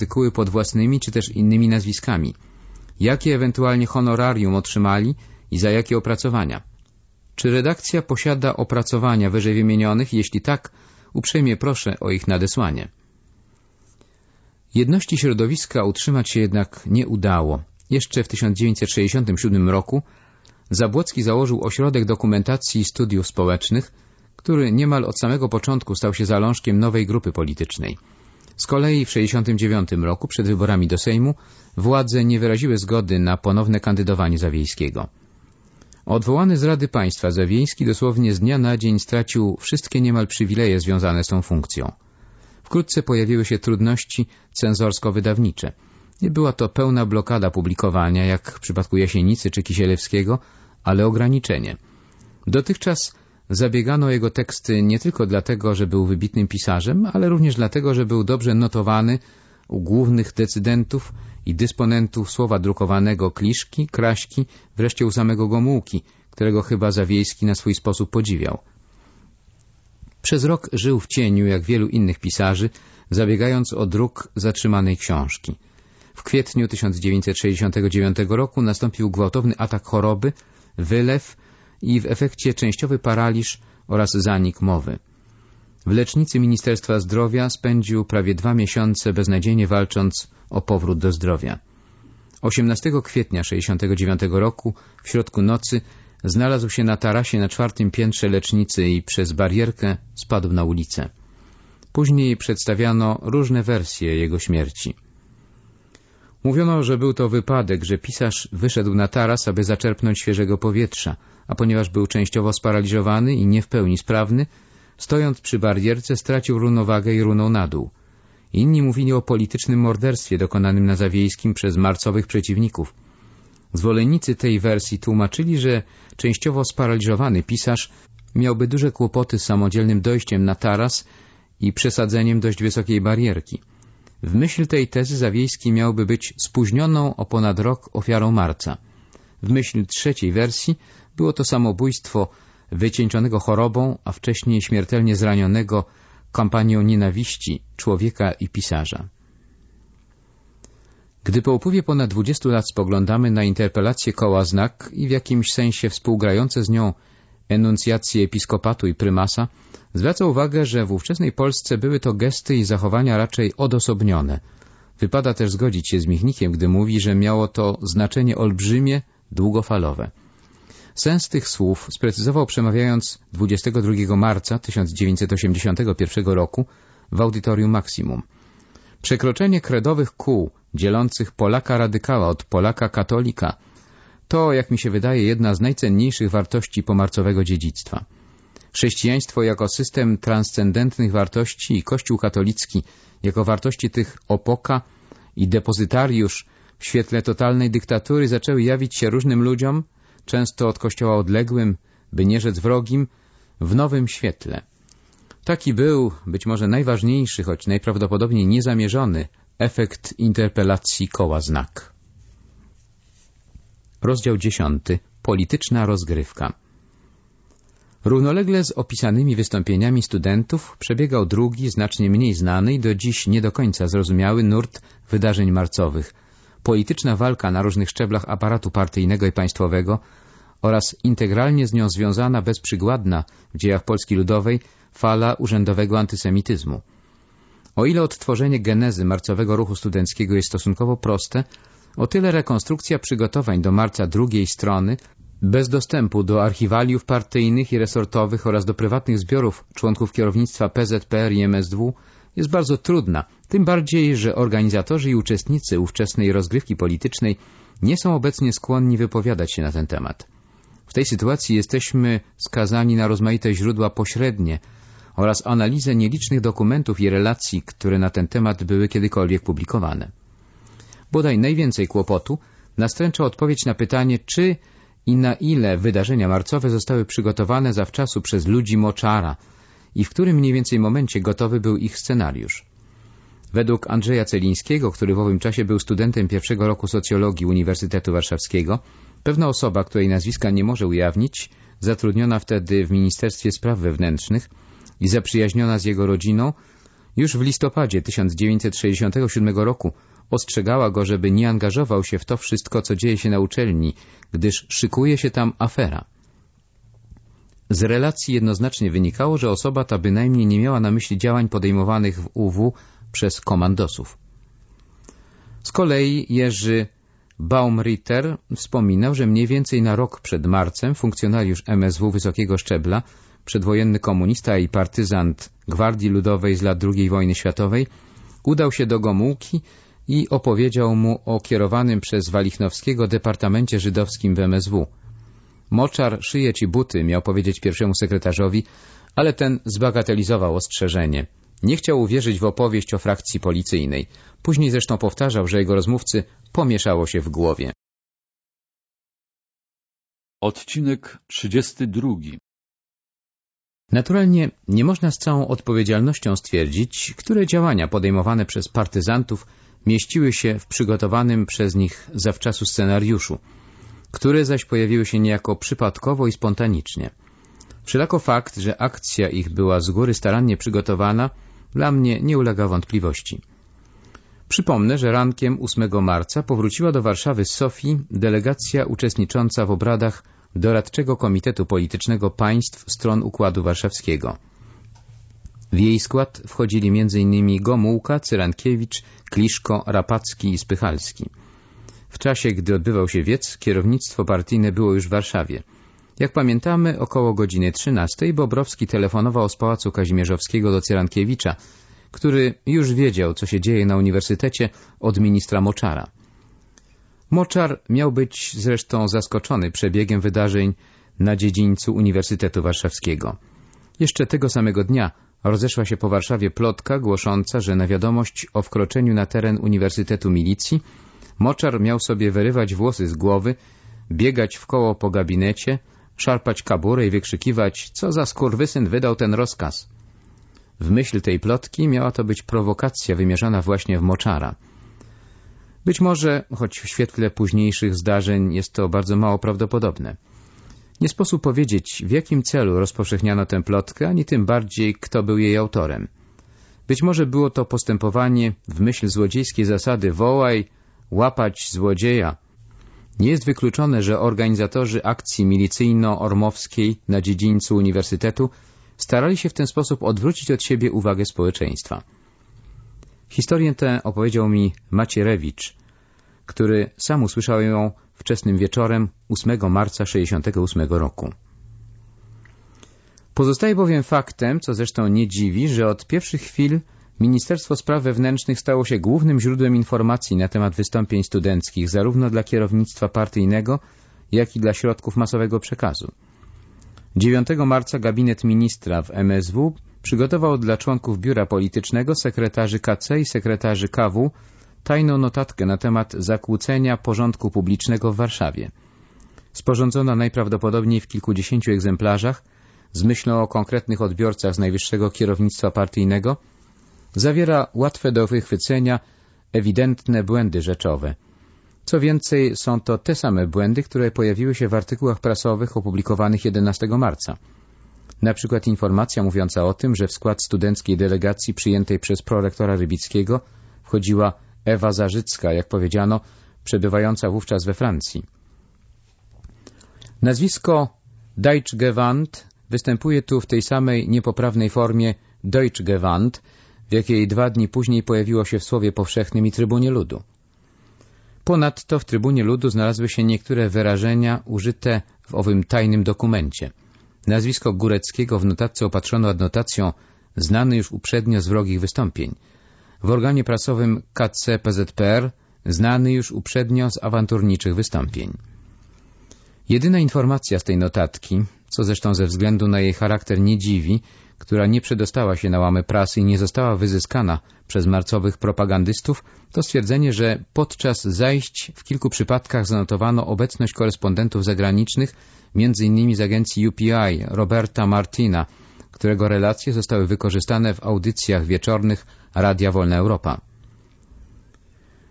artykuły pod własnymi czy też innymi nazwiskami? Jakie ewentualnie honorarium otrzymali i za jakie opracowania? Czy redakcja posiada opracowania wyżej wymienionych? Jeśli tak, uprzejmie proszę o ich nadesłanie. Jedności środowiska utrzymać się jednak nie udało. Jeszcze w 1967 roku Zabłocki założył ośrodek dokumentacji i studiów społecznych, który niemal od samego początku stał się zalążkiem nowej grupy politycznej. Z kolei w 1969 roku, przed wyborami do Sejmu, władze nie wyraziły zgody na ponowne kandydowanie Zawiejskiego. Odwołany z Rady Państwa Zawiejski dosłownie z dnia na dzień stracił wszystkie niemal przywileje związane z tą funkcją. Wkrótce pojawiły się trudności cenzorsko-wydawnicze. Nie była to pełna blokada publikowania, jak w przypadku Jasienicy czy Kisielewskiego, ale ograniczenie. Dotychczas zabiegano jego teksty nie tylko dlatego, że był wybitnym pisarzem, ale również dlatego, że był dobrze notowany u głównych decydentów i dysponentów słowa drukowanego Kliszki, Kraśki, wreszcie u samego Gomułki, którego chyba Zawiejski na swój sposób podziwiał. Przez rok żył w cieniu, jak wielu innych pisarzy, zabiegając o druk zatrzymanej książki. W kwietniu 1969 roku nastąpił gwałtowny atak choroby, wylew i w efekcie częściowy paraliż oraz zanik mowy. W lecznicy Ministerstwa Zdrowia spędził prawie dwa miesiące beznadziejnie walcząc o powrót do zdrowia. 18 kwietnia 1969 roku, w środku nocy, znalazł się na tarasie na czwartym piętrze lecznicy i przez barierkę spadł na ulicę. Później przedstawiano różne wersje jego śmierci. Mówiono, że był to wypadek, że pisarz wyszedł na taras, aby zaczerpnąć świeżego powietrza, a ponieważ był częściowo sparaliżowany i nie w pełni sprawny, stojąc przy barierce stracił równowagę i runął na dół. Inni mówili o politycznym morderstwie dokonanym na Zawiejskim przez marcowych przeciwników. Zwolennicy tej wersji tłumaczyli, że częściowo sparaliżowany pisarz miałby duże kłopoty z samodzielnym dojściem na taras i przesadzeniem dość wysokiej barierki. W myśl tej tezy Zawiejski miałby być spóźnioną o ponad rok ofiarą marca. W myśl trzeciej wersji było to samobójstwo wycieńczonego chorobą, a wcześniej śmiertelnie zranionego kampanią nienawiści człowieka i pisarza. Gdy po upływie ponad 20 lat spoglądamy na interpelację koła znak i w jakimś sensie współgrające z nią enuncjacje episkopatu i prymasa, zwraca uwagę, że w ówczesnej Polsce były to gesty i zachowania raczej odosobnione. Wypada też zgodzić się z Michnikiem, gdy mówi, że miało to znaczenie olbrzymie, długofalowe. Sens tych słów sprecyzował przemawiając 22 marca 1981 roku w Audytorium Maximum. Przekroczenie kredowych kół dzielących Polaka radykała od Polaka katolika to, jak mi się wydaje, jedna z najcenniejszych wartości pomarcowego dziedzictwa. Chrześcijaństwo jako system transcendentnych wartości i Kościół katolicki jako wartości tych opoka i depozytariusz w świetle totalnej dyktatury zaczęły jawić się różnym ludziom, często od Kościoła odległym, by nie rzec wrogim, w nowym świetle. Taki był, być może najważniejszy, choć najprawdopodobniej niezamierzony, efekt interpelacji koła znak. Rozdział 10. Polityczna rozgrywka. Równolegle z opisanymi wystąpieniami studentów przebiegał drugi, znacznie mniej znany i do dziś nie do końca zrozumiały nurt wydarzeń marcowych. Polityczna walka na różnych szczeblach aparatu partyjnego i państwowego oraz integralnie z nią związana bezprzygładna w dziejach Polski Ludowej fala urzędowego antysemityzmu. O ile odtworzenie genezy marcowego ruchu studenckiego jest stosunkowo proste, o tyle rekonstrukcja przygotowań do marca drugiej strony, bez dostępu do archiwaliów partyjnych i resortowych oraz do prywatnych zbiorów członków kierownictwa PZPR i MSW jest bardzo trudna, tym bardziej, że organizatorzy i uczestnicy ówczesnej rozgrywki politycznej nie są obecnie skłonni wypowiadać się na ten temat. W tej sytuacji jesteśmy skazani na rozmaite źródła pośrednie oraz analizę nielicznych dokumentów i relacji, które na ten temat były kiedykolwiek publikowane. Bodaj najwięcej kłopotu nastręcza odpowiedź na pytanie, czy i na ile wydarzenia marcowe zostały przygotowane zawczasu przez ludzi Moczara i w którym mniej więcej momencie gotowy był ich scenariusz. Według Andrzeja Celińskiego, który w owym czasie był studentem pierwszego roku socjologii Uniwersytetu Warszawskiego, pewna osoba, której nazwiska nie może ujawnić, zatrudniona wtedy w Ministerstwie Spraw Wewnętrznych i zaprzyjaźniona z jego rodziną, Już w listopadzie 1967 roku ostrzegała go, żeby nie angażował się w to wszystko, co dzieje się na uczelni, gdyż szykuje się tam afera. Z relacji jednoznacznie wynikało, że osoba ta bynajmniej nie miała na myśli działań podejmowanych w UW przez komandosów. Z kolei Jerzy Baumritter wspominał, że mniej więcej na rok przed marcem funkcjonariusz MSW wysokiego szczebla, przedwojenny komunista i partyzant Gwardii Ludowej z lat II wojny światowej, udał się do Gomułki i opowiedział mu o kierowanym przez Walichnowskiego Departamencie Żydowskim w MSW. Moczar szyje ci buty, miał powiedzieć pierwszemu sekretarzowi, ale ten zbagatelizował ostrzeżenie. Nie chciał uwierzyć w opowieść o frakcji policyjnej. Później zresztą powtarzał, że jego rozmówcy pomieszało się w głowie. Odcinek 32 Naturalnie nie można z całą odpowiedzialnością stwierdzić, które działania podejmowane przez partyzantów mieściły się w przygotowanym przez nich zawczasu scenariuszu, które zaś pojawiły się niejako przypadkowo i spontanicznie. Wszelako fakt, że akcja ich była z góry starannie przygotowana, dla mnie nie ulega wątpliwości. Przypomnę, że rankiem 8 marca powróciła do Warszawy z Sofii delegacja uczestnicząca w obradach Doradczego Komitetu Politycznego Państw Stron Układu Warszawskiego. W jej skład wchodzili m.in. Gomułka, Cyrankiewicz, Kliszko, Rapacki i Spychalski. W czasie, gdy odbywał się wiec, kierownictwo partyjne było już w Warszawie. Jak pamiętamy, około godziny 13 Bobrowski telefonował z Pałacu Kazimierzowskiego do Cyrankiewicza, który już wiedział, co się dzieje na uniwersytecie od ministra Moczara. Moczar miał być zresztą zaskoczony przebiegiem wydarzeń na dziedzińcu Uniwersytetu Warszawskiego. Jeszcze tego samego dnia rozeszła się po Warszawie plotka głosząca, że na wiadomość o wkroczeniu na teren Uniwersytetu Milicji Moczar miał sobie wyrywać włosy z głowy, biegać w koło po gabinecie, szarpać kaburę i wykrzykiwać, co za skurwysyn wydał ten rozkaz. W myśl tej plotki miała to być prowokacja wymierzona właśnie w Moczara. Być może, choć w świetle późniejszych zdarzeń jest to bardzo mało prawdopodobne. Nie sposób powiedzieć, w jakim celu rozpowszechniano tę plotkę, ani tym bardziej, kto był jej autorem. Być może było to postępowanie w myśl złodziejskiej zasady wołaj, łapać złodzieja. Nie jest wykluczone, że organizatorzy akcji milicyjno-ormowskiej na dziedzińcu uniwersytetu starali się w ten sposób odwrócić od siebie uwagę społeczeństwa. Historię tę opowiedział mi Macierewicz, który sam usłyszał ją wczesnym wieczorem 8 marca 1968 roku. Pozostaje bowiem faktem, co zresztą nie dziwi, że od pierwszych chwil Ministerstwo Spraw Wewnętrznych stało się głównym źródłem informacji na temat wystąpień studenckich, zarówno dla kierownictwa partyjnego, jak i dla środków masowego przekazu. 9 marca gabinet ministra w MSW przygotował dla członków biura politycznego, sekretarzy KC i sekretarzy KW tajną notatkę na temat zakłócenia porządku publicznego w Warszawie. Sporządzona najprawdopodobniej w kilkudziesięciu egzemplarzach, z myślą o konkretnych odbiorcach z najwyższego kierownictwa partyjnego, zawiera łatwe do wychwycenia, ewidentne błędy rzeczowe. Co więcej, są to te same błędy, które pojawiły się w artykułach prasowych opublikowanych 11 marca. Na przykład informacja mówiąca o tym, że w skład studenckiej delegacji przyjętej przez prorektora Rybickiego wchodziła Ewa Zarzycka, jak powiedziano, przebywająca wówczas we Francji. Nazwisko Deutschgewand występuje tu w tej samej niepoprawnej formie Deutschgewand, w jakiej dwa dni później pojawiło się w Słowie Powszechnym i Trybunie Ludu. Ponadto w Trybunie Ludu znalazły się niektóre wyrażenia użyte w owym tajnym dokumencie. Nazwisko Góreckiego w notatce opatrzono adnotacją znany już uprzednio z wrogich wystąpień. W organie prasowym KC PZPR znany już uprzednio z awanturniczych wystąpień. Jedyna informacja z tej notatki, co zresztą ze względu na jej charakter nie dziwi, która nie przedostała się na łamy prasy i nie została wyzyskana przez marcowych propagandystów, to stwierdzenie, że podczas zajść w kilku przypadkach zanotowano obecność korespondentów zagranicznych, m.in. z agencji UPI Roberta Martina, którego relacje zostały wykorzystane w audycjach wieczornych Radia Wolna Europa.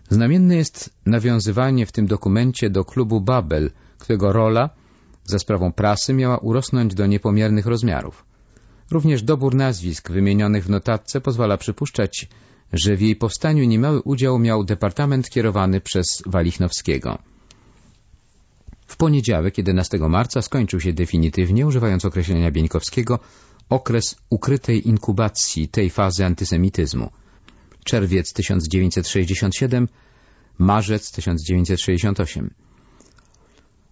Znamienne jest nawiązywanie w tym dokumencie do klubu Babel, którego rola za sprawą prasy miała urosnąć do niepomiernych rozmiarów. Również dobór nazwisk wymienionych w notatce pozwala przypuszczać, że w jej powstaniu niemały udział miał departament kierowany przez Walichnowskiego. W poniedziałek, 11 marca, skończył się definitywnie, używając określenia Bieńkowskiego, okres ukrytej inkubacji tej fazy antysemityzmu. Czerwiec 1967, marzec 1968.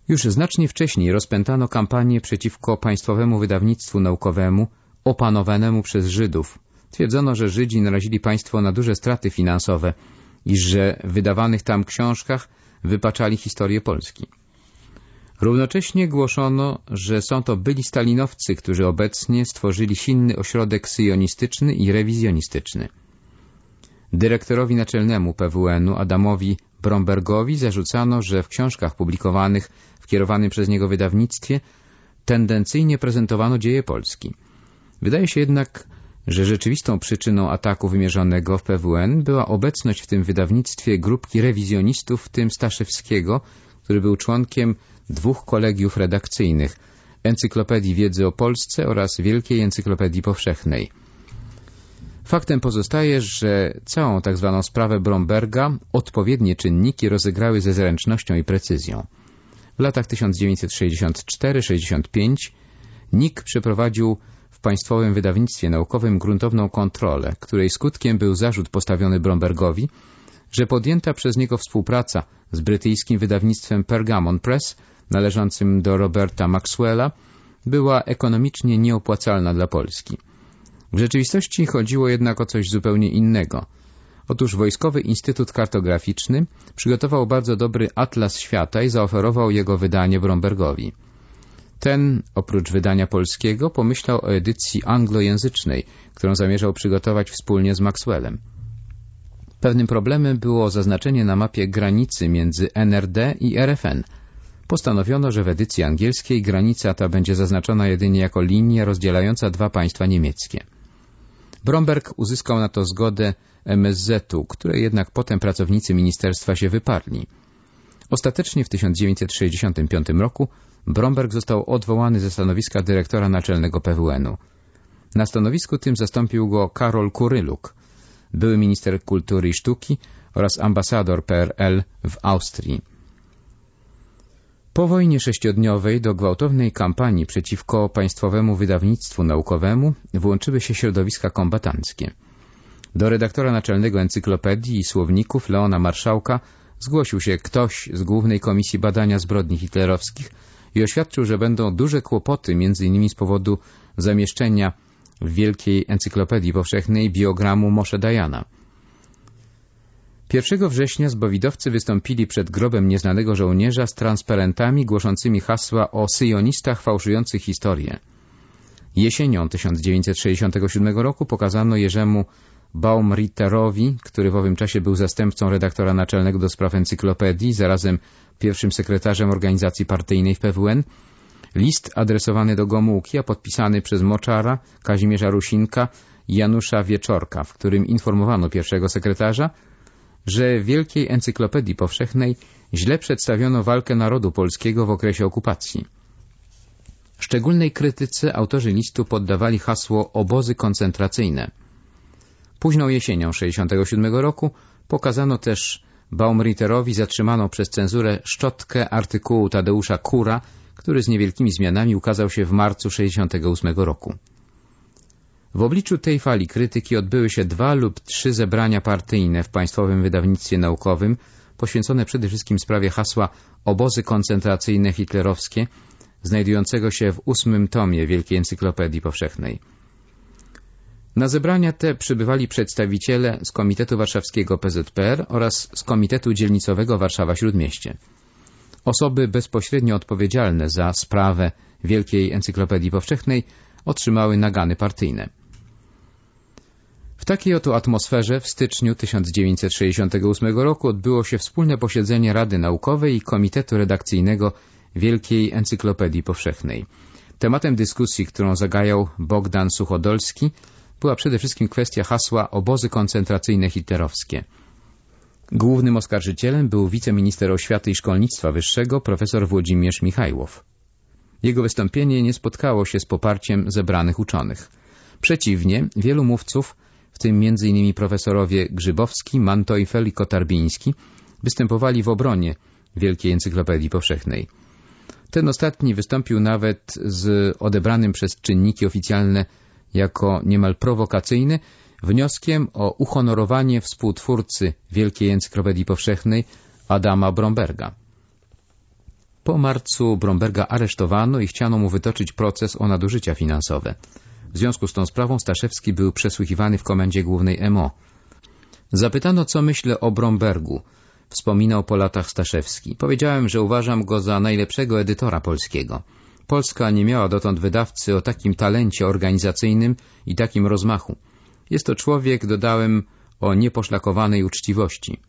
Już znacznie wcześniej rozpętano kampanię przeciwko państwowemu wydawnictwu naukowemu opanowanemu przez Żydów. Twierdzono, że Żydzi narazili państwo na duże straty finansowe i że w wydawanych tam książkach wypaczali historię Polski. Równocześnie głoszono, że są to byli stalinowcy, którzy obecnie stworzyli silny ośrodek syjonistyczny i rewizjonistyczny. Dyrektorowi naczelnemu PWN-u Adamowi Brombergowi zarzucano, że w książkach publikowanych w kierowanym przez niego wydawnictwie tendencyjnie prezentowano dzieje Polski. Wydaje się jednak, że rzeczywistą przyczyną ataku wymierzonego w PWN była obecność w tym wydawnictwie grupki rewizjonistów, w tym Staszewskiego, który był członkiem dwóch kolegiów redakcyjnych Encyklopedii Wiedzy o Polsce oraz Wielkiej Encyklopedii Powszechnej. Faktem pozostaje, że całą tak zwaną sprawę Bromberga odpowiednie czynniki rozegrały ze zręcznością i precyzją. W latach 1964-65 NIK przeprowadził w Państwowym Wydawnictwie Naukowym gruntowną kontrolę, której skutkiem był zarzut postawiony Brombergowi, że podjęta przez niego współpraca z brytyjskim wydawnictwem Pergamon Press, należącym do Roberta Maxwella, była ekonomicznie nieopłacalna dla Polski. W rzeczywistości chodziło jednak o coś zupełnie innego. Otóż Wojskowy Instytut Kartograficzny przygotował bardzo dobry atlas świata i zaoferował jego wydanie Brombergowi. Ten, oprócz wydania polskiego, pomyślał o edycji anglojęzycznej, którą zamierzał przygotować wspólnie z Maxwellem. Pewnym problemem było zaznaczenie na mapie granicy między NRD i RFN. Postanowiono, że w edycji angielskiej granica ta będzie zaznaczona jedynie jako linia rozdzielająca dwa państwa niemieckie. Bromberg uzyskał na to zgodę MSZ-u, której jednak potem pracownicy ministerstwa się wyparli. Ostatecznie w 1965 roku Bromberg został odwołany ze stanowiska dyrektora naczelnego PWN-u. Na stanowisku tym zastąpił go Karol Kuryluk, były minister kultury i sztuki oraz ambasador PRL w Austrii. Po wojnie sześciodniowej do gwałtownej kampanii przeciwko państwowemu wydawnictwu naukowemu włączyły się środowiska kombatanckie. Do redaktora naczelnego encyklopedii i słowników Leona Marszałka zgłosił się ktoś z Głównej Komisji Badania Zbrodni Hitlerowskich i oświadczył, że będą duże kłopoty m.in. z powodu zamieszczenia w Wielkiej Encyklopedii Powszechnej biogramu Moshe Dajana. 1 września zbawidowcy wystąpili przed grobem nieznanego żołnierza z transparentami głoszącymi hasła o syjonistach fałszujących historię. Jesienią 1967 roku pokazano Jerzemu Baumritterowi, który w owym czasie był zastępcą redaktora naczelnego do spraw encyklopedii, zarazem pierwszym sekretarzem organizacji partyjnej w PWN, list adresowany do Gomułki, a podpisany przez Moczara, Kazimierza Rusinka i Janusza Wieczorka, w którym informowano pierwszego sekretarza, że w Wielkiej Encyklopedii Powszechnej źle przedstawiono walkę narodu polskiego w okresie okupacji. Szczególnej krytyce autorzy listu poddawali hasło obozy koncentracyjne. Późną jesienią 67 roku pokazano też Baumritterowi zatrzymaną przez cenzurę szczotkę artykułu Tadeusza Kura, który z niewielkimi zmianami ukazał się w marcu 68 roku. W obliczu tej fali krytyki odbyły się dwa lub trzy zebrania partyjne w Państwowym Wydawnictwie Naukowym, poświęcone przede wszystkim sprawie hasła obozy koncentracyjne hitlerowskie, znajdującego się w ósmym tomie Wielkiej Encyklopedii Powszechnej. Na zebrania te przybywali przedstawiciele z Komitetu Warszawskiego PZPR oraz z Komitetu Dzielnicowego Warszawa-Śródmieście. Osoby bezpośrednio odpowiedzialne za sprawę Wielkiej Encyklopedii Powszechnej otrzymały nagany partyjne. W takiej oto atmosferze w styczniu 1968 roku odbyło się wspólne posiedzenie Rady Naukowej i Komitetu Redakcyjnego Wielkiej Encyklopedii Powszechnej. Tematem dyskusji, którą zagajał Bogdan Suchodolski, była przede wszystkim kwestia hasła obozy koncentracyjne hitlerowskie. Głównym oskarżycielem był wiceminister oświaty i szkolnictwa wyższego profesor Włodzimierz Michajłow. Jego wystąpienie nie spotkało się z poparciem zebranych uczonych. Przeciwnie, wielu mówców, w tym m.in. profesorowie Grzybowski, Manteuffel i Kotarbiński, występowali w obronie Wielkiej Encyklopedii Powszechnej. Ten ostatni wystąpił nawet z odebranym przez czynniki oficjalne jako niemal prowokacyjny wnioskiem o uhonorowanie współtwórcy Wielkiej Encyklopedii Powszechnej Adama Bromberga. Po marcu Bromberga aresztowano i chciano mu wytoczyć proces o nadużycia finansowe. W związku z tą sprawą Staszewski był przesłuchiwany w komendzie głównej MO. Zapytano, co myślę o Brombergu. Wspominał po latach Staszewski. Powiedziałem, że uważam go za najlepszego edytora polskiego. Polska nie miała dotąd wydawcy o takim talencie organizacyjnym i takim rozmachu. Jest to człowiek, dodałem, o nieposzlakowanej uczciwości.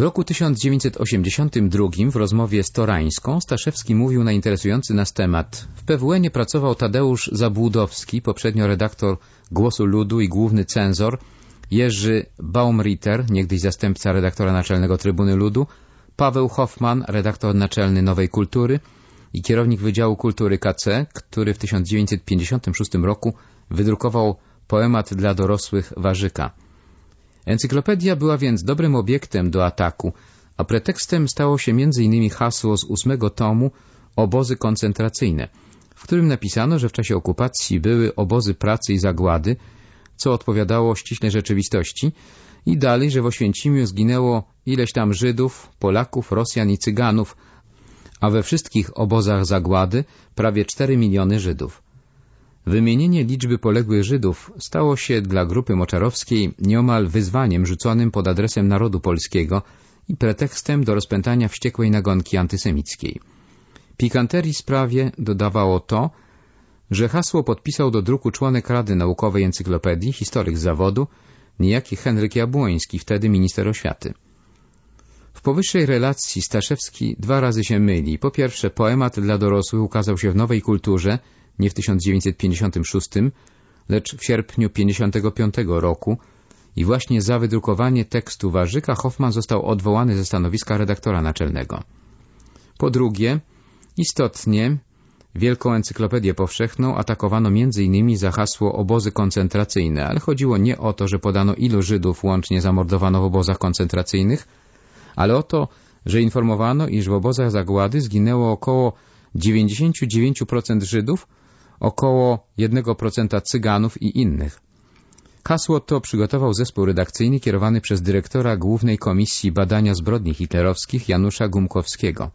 W roku 1982 w rozmowie z Torańską Staszewski mówił na interesujący nas temat. W PWN pracował Tadeusz Zabłudowski, poprzednio redaktor Głosu Ludu i główny cenzor, Jerzy Baumritter, niegdyś zastępca redaktora naczelnego Trybuny Ludu, Paweł Hoffman, redaktor naczelny Nowej Kultury i kierownik Wydziału Kultury KC, który w 1956 roku wydrukował poemat dla dorosłych Warzyka. Encyklopedia była więc dobrym obiektem do ataku, a pretekstem stało się m.in. hasło z ósmego tomu Obozy koncentracyjne, w którym napisano, że w czasie okupacji były obozy pracy i zagłady, co odpowiadało ściśle rzeczywistości, i dalej, że w Oświęcimiu zginęło ileś tam Żydów, Polaków, Rosjan i Cyganów, a we wszystkich obozach zagłady prawie 4 miliony Żydów. Wymienienie liczby poległych Żydów stało się dla grupy moczarowskiej nieomal wyzwaniem rzuconym pod adresem narodu polskiego i pretekstem do rozpętania wściekłej nagonki antysemickiej. Pikanterii sprawie dodawało to, że hasło podpisał do druku członek Rady Naukowej Encyklopedii, historyk zawodu, niejaki Henryk Jabłoński, wtedy minister oświaty. W powyższej relacji Staszewski dwa razy się myli. Po pierwsze, poemat dla dorosłych ukazał się w Nowej Kulturze, nie w 1956, lecz w sierpniu 1955 roku i właśnie za wydrukowanie tekstu Warzyka Hoffman został odwołany ze stanowiska redaktora naczelnego. Po drugie, istotnie Wielką Encyklopedię Powszechną atakowano m.in. za hasło obozy koncentracyjne, ale chodziło nie o to, że podano ilu Żydów łącznie zamordowano w obozach koncentracyjnych, ale o to, że informowano, iż w obozach zagłady zginęło około 99% Żydów, około 1% Cyganów i innych. Hasło to przygotował zespół redakcyjny kierowany przez dyrektora Głównej Komisji Badania Zbrodni Hitlerowskich Janusza Gumkowskiego.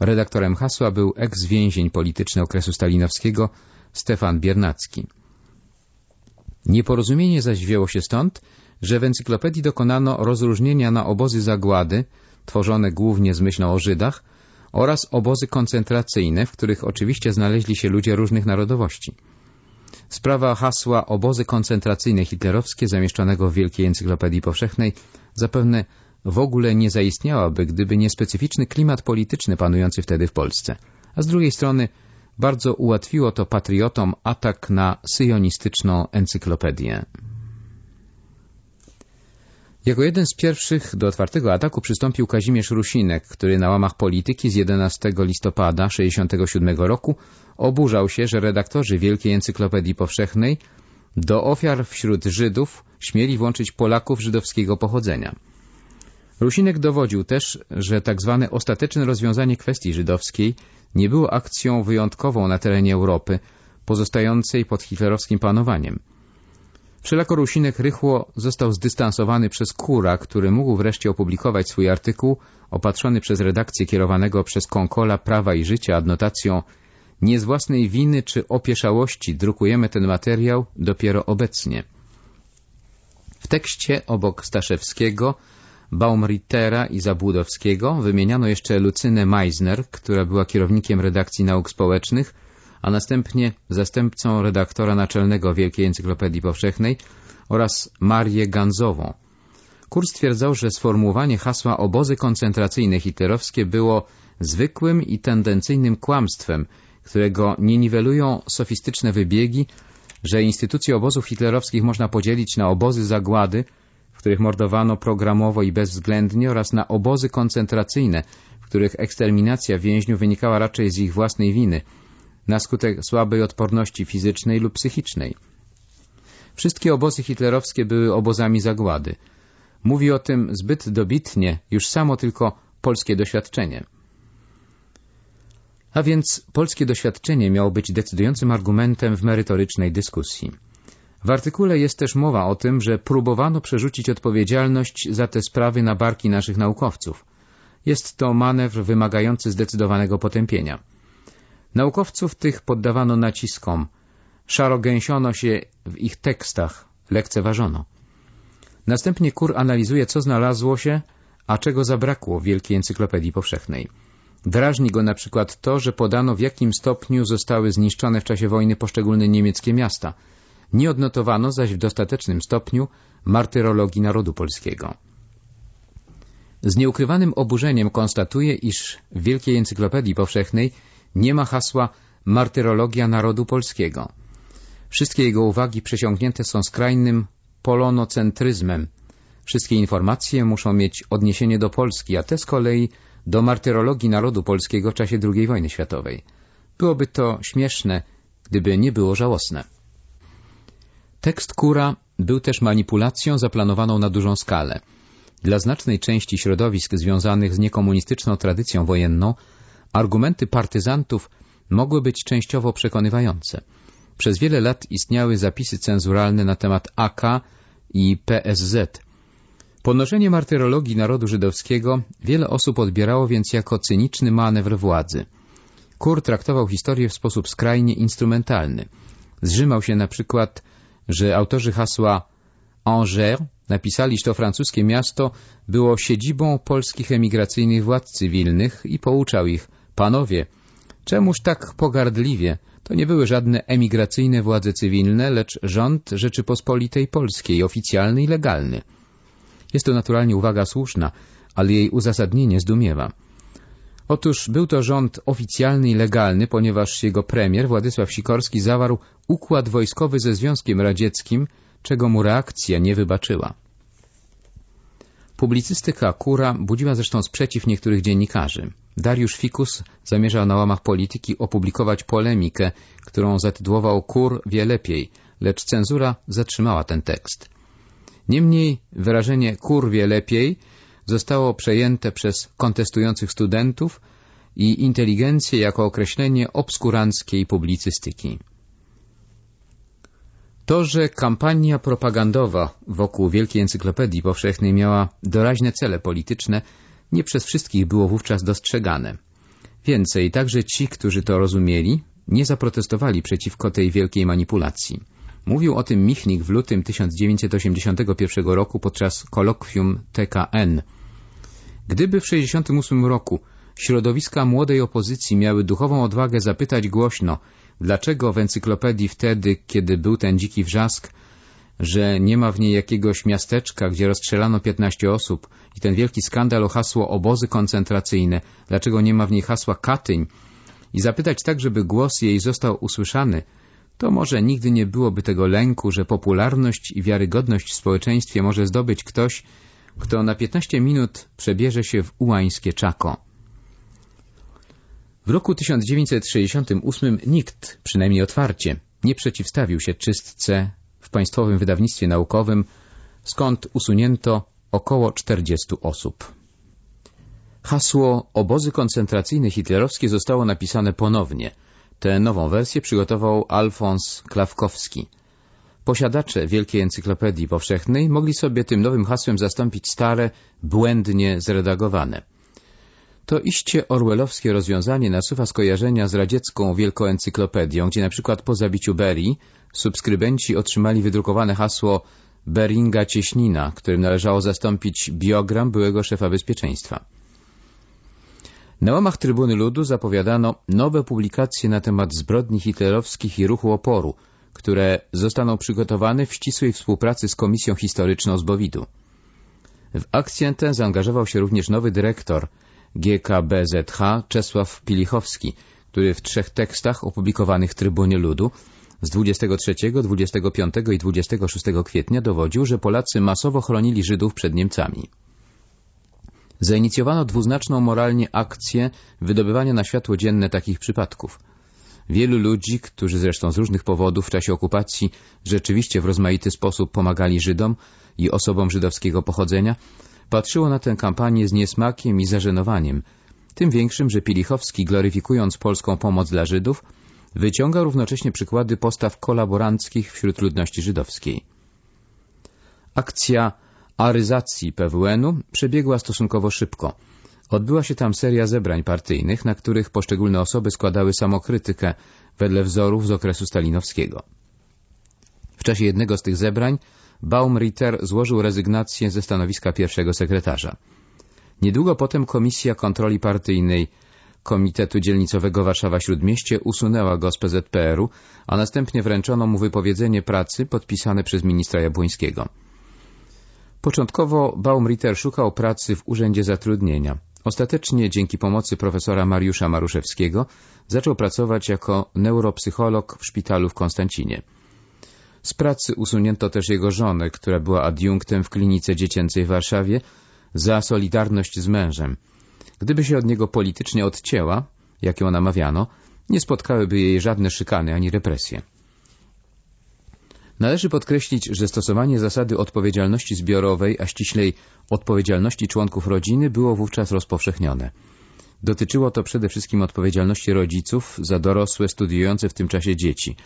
Redaktorem hasła był eks-więzień polityczny okresu stalinowskiego Stefan Biernacki. Nieporozumienie zaś wzięło się stąd, że w encyklopedii dokonano rozróżnienia na obozy zagłady, tworzone głównie z myślą o Żydach, oraz obozy koncentracyjne, w których oczywiście znaleźli się ludzie różnych narodowości. Sprawa hasła obozy koncentracyjne hitlerowskie zamieszczonego w Wielkiej Encyklopedii Powszechnej zapewne w ogóle nie zaistniałaby, gdyby nie specyficzny klimat polityczny panujący wtedy w Polsce. A z drugiej strony bardzo ułatwiło to patriotom atak na syjonistyczną encyklopedię. Jako jeden z pierwszych do otwartego ataku przystąpił Kazimierz Rusinek, który na łamach polityki z 11 listopada 1967 roku oburzał się, że redaktorzy Wielkiej Encyklopedii Powszechnej do ofiar wśród Żydów śmieli włączyć Polaków żydowskiego pochodzenia. Rusinek dowodził też, że tak zwane ostateczne rozwiązanie kwestii żydowskiej nie było akcją wyjątkową na terenie Europy, pozostającej pod hitlerowskim panowaniem. Wszelako Rusinek rychło został zdystansowany przez Kura, który mógł wreszcie opublikować swój artykuł opatrzony przez redakcję kierowanego przez Konkola Prawa i Życia adnotacją nie z własnej winy czy opieszałości drukujemy ten materiał dopiero obecnie. W tekście obok Staszewskiego Baumrittera i Zabłudowskiego wymieniano jeszcze Lucynę Meisner, która była kierownikiem redakcji nauk społecznych, a następnie zastępcą redaktora naczelnego Wielkiej Encyklopedii Powszechnej oraz Marię Ganzową. Kur stwierdzał, że sformułowanie hasła obozy koncentracyjne hitlerowskie było zwykłym i tendencyjnym kłamstwem, którego nie niwelują sofistyczne wybiegi, że instytucje obozów hitlerowskich można podzielić na obozy zagłady, w których mordowano programowo i bezwzględnie oraz na obozy koncentracyjne, w których eksterminacja więźniów wynikała raczej z ich własnej winy, na skutek słabej odporności fizycznej lub psychicznej. Wszystkie obozy hitlerowskie były obozami zagłady. Mówi o tym zbyt dobitnie już samo tylko polskie doświadczenie. A więc polskie doświadczenie miało być decydującym argumentem w merytorycznej dyskusji. W artykule jest też mowa o tym, że próbowano przerzucić odpowiedzialność za te sprawy na barki naszych naukowców. Jest to manewr wymagający zdecydowanego potępienia. Naukowców tych poddawano naciskom, szarogęsiono się w ich tekstach, lekceważono. Następnie Kur analizuje, co znalazło się, a czego zabrakło w Wielkiej Encyklopedii Powszechnej. Drażni go na przykład to, że podano w jakim stopniu zostały zniszczone w czasie wojny poszczególne niemieckie miasta. Nie odnotowano zaś w dostatecznym stopniu martyrologii narodu polskiego. Z nieukrywanym oburzeniem konstatuje, iż w Wielkiej Encyklopedii Powszechnej nie ma hasła martyrologia narodu polskiego. Wszystkie jego uwagi przesiągnięte są skrajnym polonocentryzmem. Wszystkie informacje muszą mieć odniesienie do Polski, a te z kolei do martyrologii narodu polskiego w czasie II wojny światowej. Byłoby to śmieszne, gdyby nie było żałosne. Tekst Kura był też manipulacją zaplanowaną na dużą skalę. Dla znacznej części środowisk związanych z niekomunistyczną tradycją wojenną argumenty partyzantów mogły być częściowo przekonywające. Przez wiele lat istniały zapisy cenzuralne na temat AK i PSZ. Ponoszenie martyrologii narodu żydowskiego wiele osób odbierało więc jako cyniczny manewr władzy. Kur traktował historię w sposób skrajnie instrumentalny. Zrzymał się na przykład, że autorzy hasła Angers napisali, że to francuskie miasto było siedzibą polskich emigracyjnych władz cywilnych i pouczał ich, panowie, czemuż tak pogardliwie, to nie były żadne emigracyjne władze cywilne, lecz rząd Rzeczypospolitej Polskiej, oficjalny i legalny. Jest to naturalnie uwaga słuszna, ale jej uzasadnienie zdumiewa. Otóż był to rząd oficjalny i legalny, ponieważ jego premier Władysław Sikorski zawarł układ wojskowy ze Związkiem Radzieckim, czego mu reakcja nie wybaczyła. Publicystyka Kura budziła zresztą sprzeciw niektórych dziennikarzy. Dariusz Fikus zamierzał na łamach polityki opublikować polemikę, którą zatytułował Kur wie lepiej, lecz cenzura zatrzymała ten tekst. Niemniej wyrażenie Kur wie lepiej zostało przejęte przez kontestujących studentów i inteligencję jako określenie obskuranckiej publicystyki. To, że kampania propagandowa wokół Wielkiej Encyklopedii Powszechnej miała doraźne cele polityczne, nie przez wszystkich było wówczas dostrzegane. Więcej, także ci, którzy to rozumieli, nie zaprotestowali przeciwko tej wielkiej manipulacji. Mówił o tym Michnik w lutym 1981 roku podczas kolokwium TKN. Gdyby w 1968 roku środowiska młodej opozycji miały duchową odwagę zapytać głośno, dlaczego w encyklopedii wtedy, kiedy był ten dziki wrzask, że nie ma w niej jakiegoś miasteczka, gdzie rozstrzelano 15 osób i ten wielki skandal o hasło obozy koncentracyjne, dlaczego nie ma w niej hasła Katyń i zapytać tak, żeby głos jej został usłyszany, to może nigdy nie byłoby tego lęku, że popularność i wiarygodność w społeczeństwie może zdobyć ktoś, kto na 15 minut przebierze się w ułańskie czako. W roku 1968 nikt, przynajmniej otwarcie, nie przeciwstawił się czystce w Państwowym Wydawnictwie Naukowym, skąd usunięto około 40 osób. Hasło obozy koncentracyjne hitlerowskie zostało napisane ponownie. Tę nową wersję przygotował Alfons Klawkowski. Posiadacze Wielkiej Encyklopedii Powszechnej mogli sobie tym nowym hasłem zastąpić stare, błędnie zredagowane. To iście orwellowskie rozwiązanie nasuwa skojarzenia z radziecką Wielką Encyklopedią, gdzie na przykład po zabiciu Berii subskrybenci otrzymali wydrukowane hasło Beringa Cieśnina, którym należało zastąpić biogram byłego szefa bezpieczeństwa. Na łamach Trybuny Ludu zapowiadano nowe publikacje na temat zbrodni hitlerowskich i ruchu oporu, które zostaną przygotowane w ścisłej współpracy z Komisją Historyczną z Bowidu. W akcję tę zaangażował się również nowy dyrektor GKBZH Czesław Pilichowski, który w trzech tekstach opublikowanych w Trybunie Ludu z 23, 25 i 26 kwietnia dowodził, że Polacy masowo chronili Żydów przed Niemcami. Zainicjowano dwuznaczną moralnie akcję wydobywania na światło dzienne takich przypadków. Wielu ludzi, którzy zresztą z różnych powodów w czasie okupacji rzeczywiście w rozmaity sposób pomagali Żydom i osobom żydowskiego pochodzenia, patrzyło na tę kampanię z niesmakiem i zażenowaniem, tym większym, że Pilichowski, gloryfikując polską pomoc dla Żydów, wyciąga równocześnie przykłady postaw kolaboranckich wśród ludności żydowskiej. Akcja aryzacji PWN-u przebiegła stosunkowo szybko. Odbyła się tam seria zebrań partyjnych, na których poszczególne osoby składały samokrytykę wedle wzorów z okresu stalinowskiego. W czasie jednego z tych zebrań Baumritter złożył rezygnację ze stanowiska pierwszego sekretarza. Niedługo potem Komisja Kontroli Partyjnej Komitetu Dzielnicowego Warszawa-Śródmieście usunęła go z PZPR-u, a następnie wręczono mu wypowiedzenie pracy podpisane przez ministra Jabłońskiego. Początkowo Baumritter szukał pracy w Urzędzie Zatrudnienia. Ostatecznie, dzięki pomocy profesora Mariusza Maruszewskiego, zaczął pracować jako neuropsycholog w szpitalu w Konstancinie. Z pracy usunięto też jego żonę, która była adiunktem w klinice dziecięcej w Warszawie, za solidarność z mężem. Gdyby się od niego politycznie odcięła, jak ją namawiano, nie spotkałyby jej żadne szykany ani represje. Należy podkreślić, że stosowanie zasady odpowiedzialności zbiorowej, a ściślej odpowiedzialności członków rodziny było wówczas rozpowszechnione. Dotyczyło to przede wszystkim odpowiedzialności rodziców za dorosłe studiujące w tym czasie dzieci,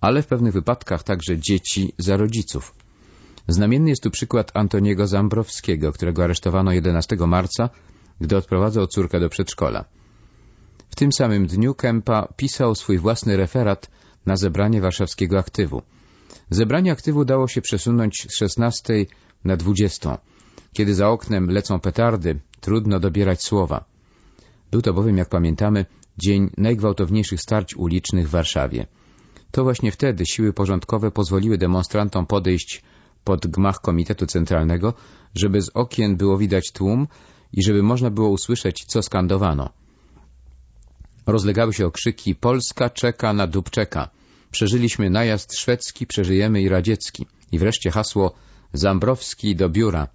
ale w pewnych wypadkach także dzieci za rodziców. Znamienny jest tu przykład Antoniego Zambrowskiego, którego aresztowano 11 marca, gdy odprowadzał córkę do przedszkola. W tym samym dniu Kempa pisał swój własny referat na zebranie warszawskiego aktywu. Zebranie aktywu dało się przesunąć z 16 na 20. Kiedy za oknem lecą petardy, trudno dobierać słowa. Był to bowiem, jak pamiętamy, dzień najgwałtowniejszych starć ulicznych w Warszawie. To właśnie wtedy siły porządkowe pozwoliły demonstrantom podejść pod gmach Komitetu Centralnego, żeby z okien było widać tłum i żeby można było usłyszeć, co skandowano. Rozlegały się okrzyki Polska czeka na Dubczeka. Przeżyliśmy najazd szwedzki, przeżyjemy i radziecki. I wreszcie hasło Zambrowski do biura.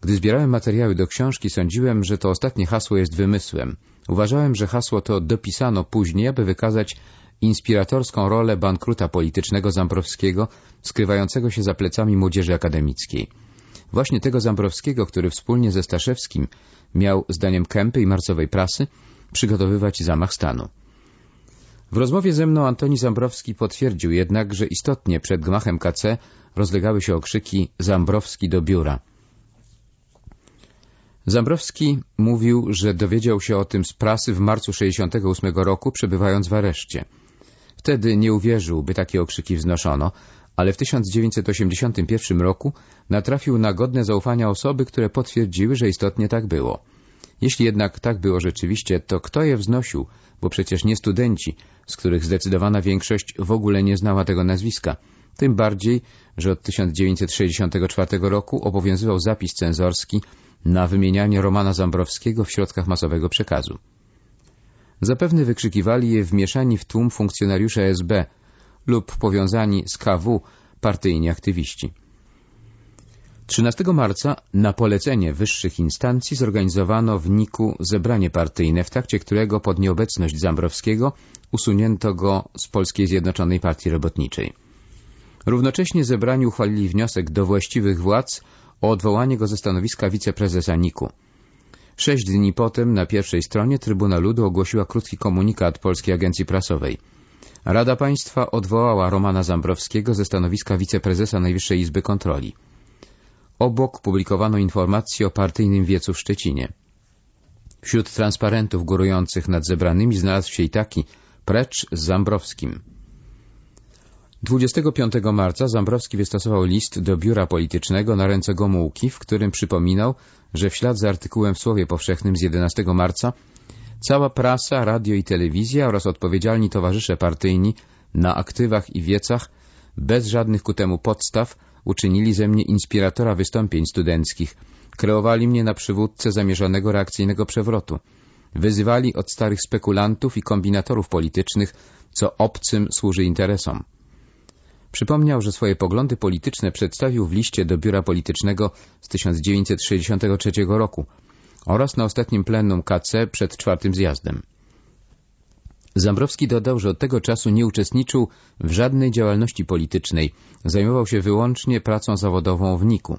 Gdy zbierałem materiały do książki, sądziłem, że to ostatnie hasło jest wymysłem. Uważałem, że hasło to dopisano później, aby wykazać inspiratorską rolę bankruta politycznego Zambrowskiego, skrywającego się za plecami młodzieży akademickiej. Właśnie tego Zambrowskiego, który wspólnie ze Staszewskim miał, zdaniem Kępy i marcowej prasy, przygotowywać zamach stanu. W rozmowie ze mną Antoni Zambrowski potwierdził jednak, że istotnie przed gmachem KC rozlegały się okrzyki Zambrowski do biura. Zambrowski mówił, że dowiedział się o tym z prasy w marcu 68 roku, przebywając w areszcie. Wtedy nie uwierzył, by takie okrzyki wznoszono, ale w 1981 roku natrafił na godne zaufania osoby, które potwierdziły, że istotnie tak było. Jeśli jednak tak było rzeczywiście, to kto je wznosił, bo przecież nie studenci, z których zdecydowana większość w ogóle nie znała tego nazwiska. Tym bardziej, że od 1964 roku obowiązywał zapis cenzorski na wymienianie Romana Zambrowskiego w środkach masowego przekazu. Zapewne wykrzykiwali je wmieszani w tłum funkcjonariusze SB lub powiązani z KW partyjni aktywiści. 13 marca na polecenie wyższych instancji zorganizowano w Niku zebranie partyjne, w trakcie którego pod nieobecność Zambrowskiego usunięto go z Polskiej Zjednoczonej Partii Robotniczej. Równocześnie zebrani uchwalili wniosek do właściwych władz o odwołanie go ze stanowiska wiceprezesa Niku. Sześć dni potem na pierwszej stronie Trybuna Ludu ogłosiła krótki komunikat Polskiej Agencji Prasowej. Rada Państwa odwołała Romana Zambrowskiego ze stanowiska wiceprezesa Najwyższej Izby Kontroli. Obok publikowano informacje o partyjnym wiecu w Szczecinie. Wśród transparentów górujących nad zebranymi znalazł się i taki precz z Zambrowskim. 25 marca Zambrowski wystosował list do biura politycznego na ręce Gomułki, w którym przypominał, że w ślad za artykułem w Słowie Powszechnym z 11 marca cała prasa, radio i telewizja oraz odpowiedzialni towarzysze partyjni na aktywach i wiecach bez żadnych ku temu podstaw uczynili ze mnie inspiratora wystąpień studenckich, kreowali mnie na przywódcę zamierzonego reakcyjnego przewrotu, wyzywali od starych spekulantów i kombinatorów politycznych, co obcym służy interesom. Przypomniał, że swoje poglądy polityczne przedstawił w liście do biura politycznego z 1963 roku oraz na ostatnim plenum KC przed czwartym zjazdem. Zambrowski dodał, że od tego czasu nie uczestniczył w żadnej działalności politycznej, zajmował się wyłącznie pracą zawodową w Niku.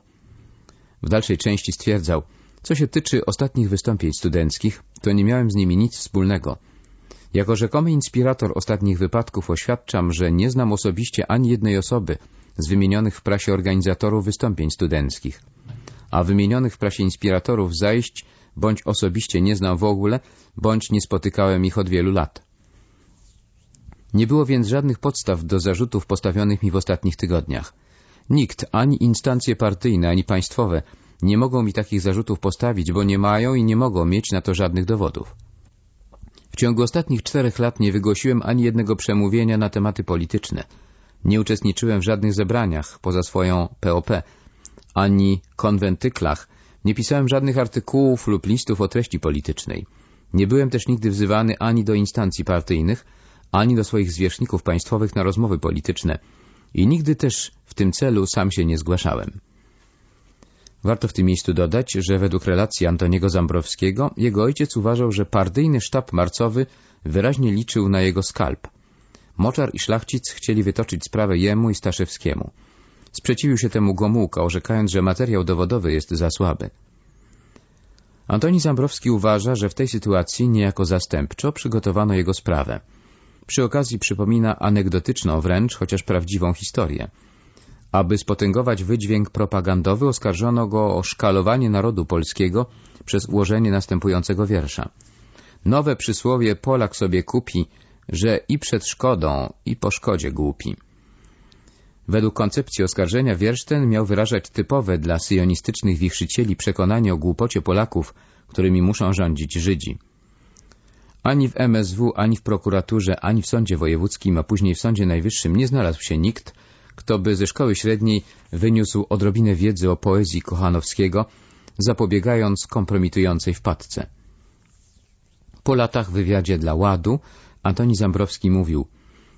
W dalszej części stwierdzał, co się tyczy ostatnich wystąpień studenckich, to nie miałem z nimi nic wspólnego. Jako rzekomy inspirator ostatnich wypadków oświadczam, że nie znam osobiście ani jednej osoby z wymienionych w prasie organizatorów wystąpień studenckich. A wymienionych w prasie inspiratorów zajść bądź osobiście nie znam w ogóle, bądź nie spotykałem ich od wielu lat. Nie było więc żadnych podstaw do zarzutów postawionych mi w ostatnich tygodniach. Nikt, ani instancje partyjne, ani państwowe nie mogą mi takich zarzutów postawić, bo nie mają i nie mogą mieć na to żadnych dowodów. W ciągu ostatnich czterech lat nie wygłosiłem ani jednego przemówienia na tematy polityczne. Nie uczestniczyłem w żadnych zebraniach poza swoją POP, ani konwentyklach, nie pisałem żadnych artykułów lub listów o treści politycznej. Nie byłem też nigdy wzywany ani do instancji partyjnych, ani do swoich zwierzchników państwowych na rozmowy polityczne i nigdy też w tym celu sam się nie zgłaszałem. Warto w tym miejscu dodać, że według relacji Antoniego Zambrowskiego jego ojciec uważał, że partyjny sztab marcowy wyraźnie liczył na jego skalp. Moczar i szlachcic chcieli wytoczyć sprawę jemu i Staszewskiemu. Sprzeciwił się temu Gomułka, orzekając, że materiał dowodowy jest za słaby. Antoni Zambrowski uważa, że w tej sytuacji niejako zastępczo przygotowano jego sprawę. Przy okazji przypomina anegdotyczną wręcz, chociaż prawdziwą historię. Aby spotęgować wydźwięk propagandowy, oskarżono go o szkalowanie narodu polskiego przez ułożenie następującego wiersza. Nowe przysłowie Polak sobie kupi, że i przed szkodą, i po szkodzie głupi. Według koncepcji oskarżenia wiersz ten miał wyrażać typowe dla syjonistycznych wichrzycieli przekonanie o głupocie Polaków, którymi muszą rządzić Żydzi. Ani w MSW, ani w prokuraturze, ani w sądzie wojewódzkim, a później w sądzie najwyższym nie znalazł się nikt, kto by ze szkoły średniej wyniósł odrobinę wiedzy o poezji Kochanowskiego, zapobiegając kompromitującej wpadce. Po latach w wywiadzie dla Ładu Antoni Zambrowski mówił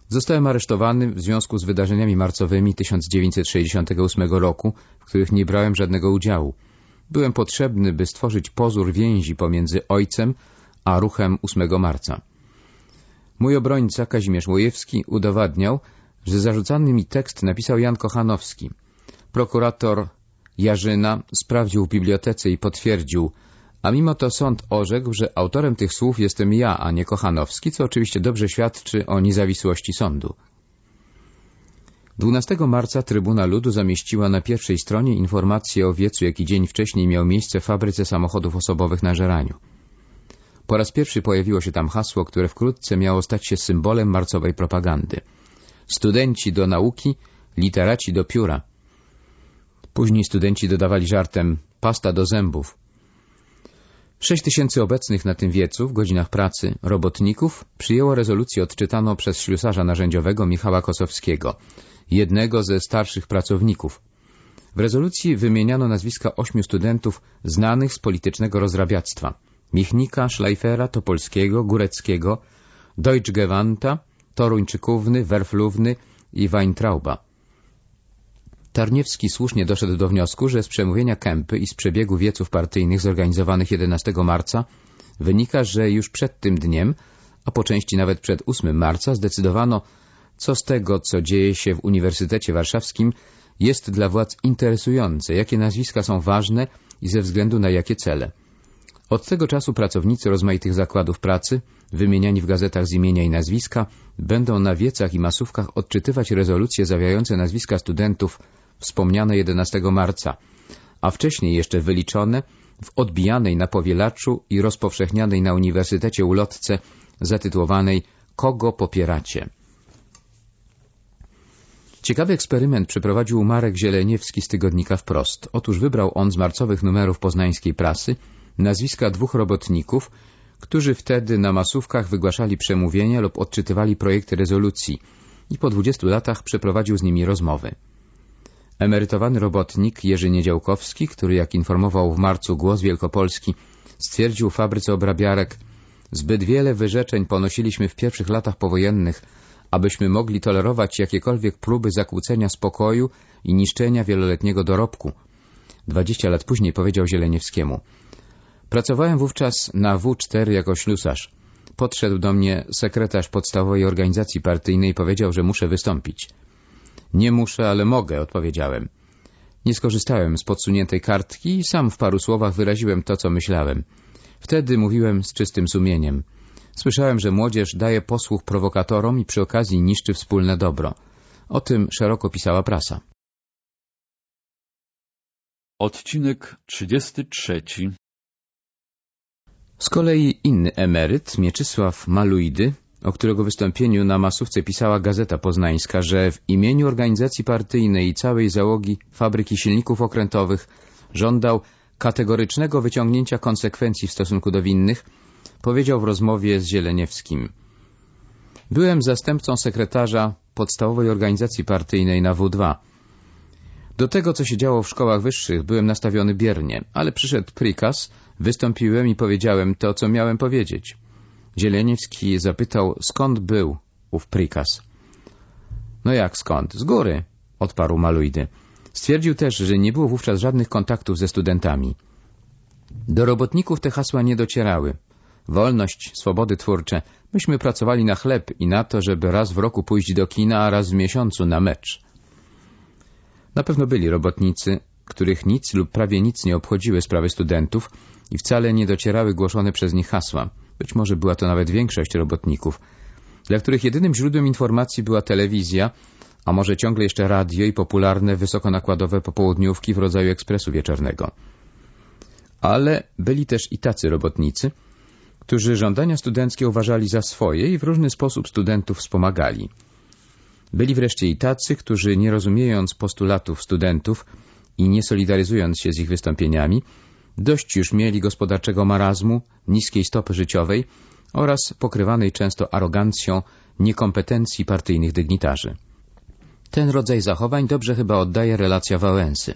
Zostałem aresztowany w związku z wydarzeniami marcowymi 1968 roku, w których nie brałem żadnego udziału. Byłem potrzebny, by stworzyć pozór więzi pomiędzy ojcem a ruchem 8 marca. Mój obrońca Kazimierz Łojewski udowadniał, że zarzucany mi tekst napisał Jan Kochanowski. Prokurator Jarzyna sprawdził w bibliotece i potwierdził, a mimo to sąd orzekł, że autorem tych słów jestem ja, a nie Kochanowski, co oczywiście dobrze świadczy o niezawisłości sądu. 12 marca Trybuna Ludu zamieściła na pierwszej stronie informację o wiecu, jaki dzień wcześniej miał miejsce w fabryce samochodów osobowych na Żeraniu. Po raz pierwszy pojawiło się tam hasło, które wkrótce miało stać się symbolem marcowej propagandy. Studenci do nauki, literaci do pióra. Później studenci dodawali żartem pasta do zębów. Sześć tysięcy obecnych na tym wiecu w godzinach pracy robotników przyjęło rezolucję odczytaną przez ślusarza narzędziowego Michała Kosowskiego, jednego ze starszych pracowników. W rezolucji wymieniano nazwiska ośmiu studentów znanych z politycznego rozrabiactwa. Michnika, Schleifera, Topolskiego, Góreckiego, Deutschgewandta, Toruńczykówny, Werflówny i Weintrauba. Tarniewski słusznie doszedł do wniosku, że z przemówienia Kępy i z przebiegu wieców partyjnych zorganizowanych 11 marca wynika, że już przed tym dniem, a po części nawet przed 8 marca zdecydowano, co z tego, co dzieje się w Uniwersytecie Warszawskim, jest dla władz interesujące, jakie nazwiska są ważne i ze względu na jakie cele. Od tego czasu pracownicy rozmaitych zakładów pracy, wymieniani w gazetach z imienia i nazwiska, będą na wiecach i masówkach odczytywać rezolucje zawierające nazwiska studentów wspomniane 11 marca, a wcześniej jeszcze wyliczone w odbijanej na powielaczu i rozpowszechnianej na Uniwersytecie ulotce zatytułowanej Kogo popieracie? Ciekawy eksperyment przeprowadził Marek Zieleniewski z tygodnika Wprost. Otóż wybrał on z marcowych numerów poznańskiej prasy nazwiska dwóch robotników, którzy wtedy na masówkach wygłaszali przemówienia lub odczytywali projekty rezolucji i po 20 latach przeprowadził z nimi rozmowy. Emerytowany robotnik Jerzy Niedziałkowski, który jak informował w marcu Głos Wielkopolski, stwierdził fabryce obrabiarek Zbyt wiele wyrzeczeń ponosiliśmy w pierwszych latach powojennych, abyśmy mogli tolerować jakiekolwiek próby zakłócenia spokoju i niszczenia wieloletniego dorobku. Dwadzieścia lat później powiedział Zieleniewskiemu Pracowałem wówczas na W4 jako ślusarz. podszedł do mnie sekretarz podstawowej organizacji partyjnej i powiedział, że muszę wystąpić. Nie muszę, ale mogę, odpowiedziałem. Nie skorzystałem z podsuniętej kartki i sam w paru słowach wyraziłem to, co myślałem. Wtedy mówiłem z czystym sumieniem. Słyszałem, że młodzież daje posłuch prowokatorom i przy okazji niszczy wspólne dobro. O tym szeroko pisała prasa. Odcinek 33 Z kolei inny emeryt, Mieczysław Maluidy, o którego wystąpieniu na masówce pisała Gazeta Poznańska, że w imieniu organizacji partyjnej i całej załogi fabryki silników okrętowych żądał kategorycznego wyciągnięcia konsekwencji w stosunku do winnych, powiedział w rozmowie z Zieleniewskim. Byłem zastępcą sekretarza podstawowej organizacji partyjnej na W2. Do tego, co się działo w szkołach wyższych, byłem nastawiony biernie, ale przyszedł prikaz, wystąpiłem i powiedziałem to, co miałem powiedzieć. Zieleniewski zapytał, skąd był ów prikaz. No jak skąd? Z góry, odparł Maluidy. Stwierdził też, że nie było wówczas żadnych kontaktów ze studentami. Do robotników te hasła nie docierały. Wolność, swobody twórcze. Myśmy pracowali na chleb i na to, żeby raz w roku pójść do kina, a raz w miesiącu na mecz. Na pewno byli robotnicy, których nic lub prawie nic nie obchodziły sprawy studentów i wcale nie docierały głoszone przez nich hasła. Być może była to nawet większość robotników, dla których jedynym źródłem informacji była telewizja, a może ciągle jeszcze radio i popularne wysokonakładowe popołudniówki w rodzaju ekspresu wieczornego. Ale byli też i tacy robotnicy, którzy żądania studenckie uważali za swoje i w różny sposób studentów wspomagali. Byli wreszcie i tacy, którzy nie rozumiejąc postulatów studentów i nie solidaryzując się z ich wystąpieniami, dość już mieli gospodarczego marazmu, niskiej stopy życiowej oraz pokrywanej często arogancją niekompetencji partyjnych dygnitarzy. Ten rodzaj zachowań dobrze chyba oddaje relacja Wałęsy.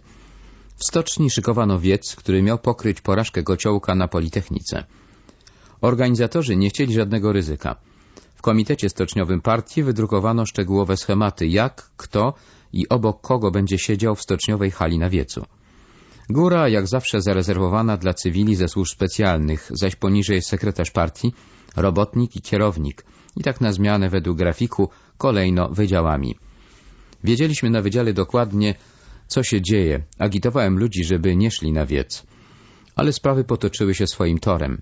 W stoczni szykowano wiec, który miał pokryć porażkę Gociołka na Politechnice. Organizatorzy nie chcieli żadnego ryzyka. W komitecie stoczniowym partii wydrukowano szczegółowe schematy, jak, kto i obok kogo będzie siedział w stoczniowej hali na wiecu. Góra, jak zawsze, zarezerwowana dla cywili ze służb specjalnych, zaś poniżej sekretarz partii, robotnik i kierownik, i tak na zmianę według grafiku, kolejno wydziałami. Wiedzieliśmy na wydziale dokładnie, co się dzieje. Agitowałem ludzi, żeby nie szli na wiec. Ale sprawy potoczyły się swoim torem.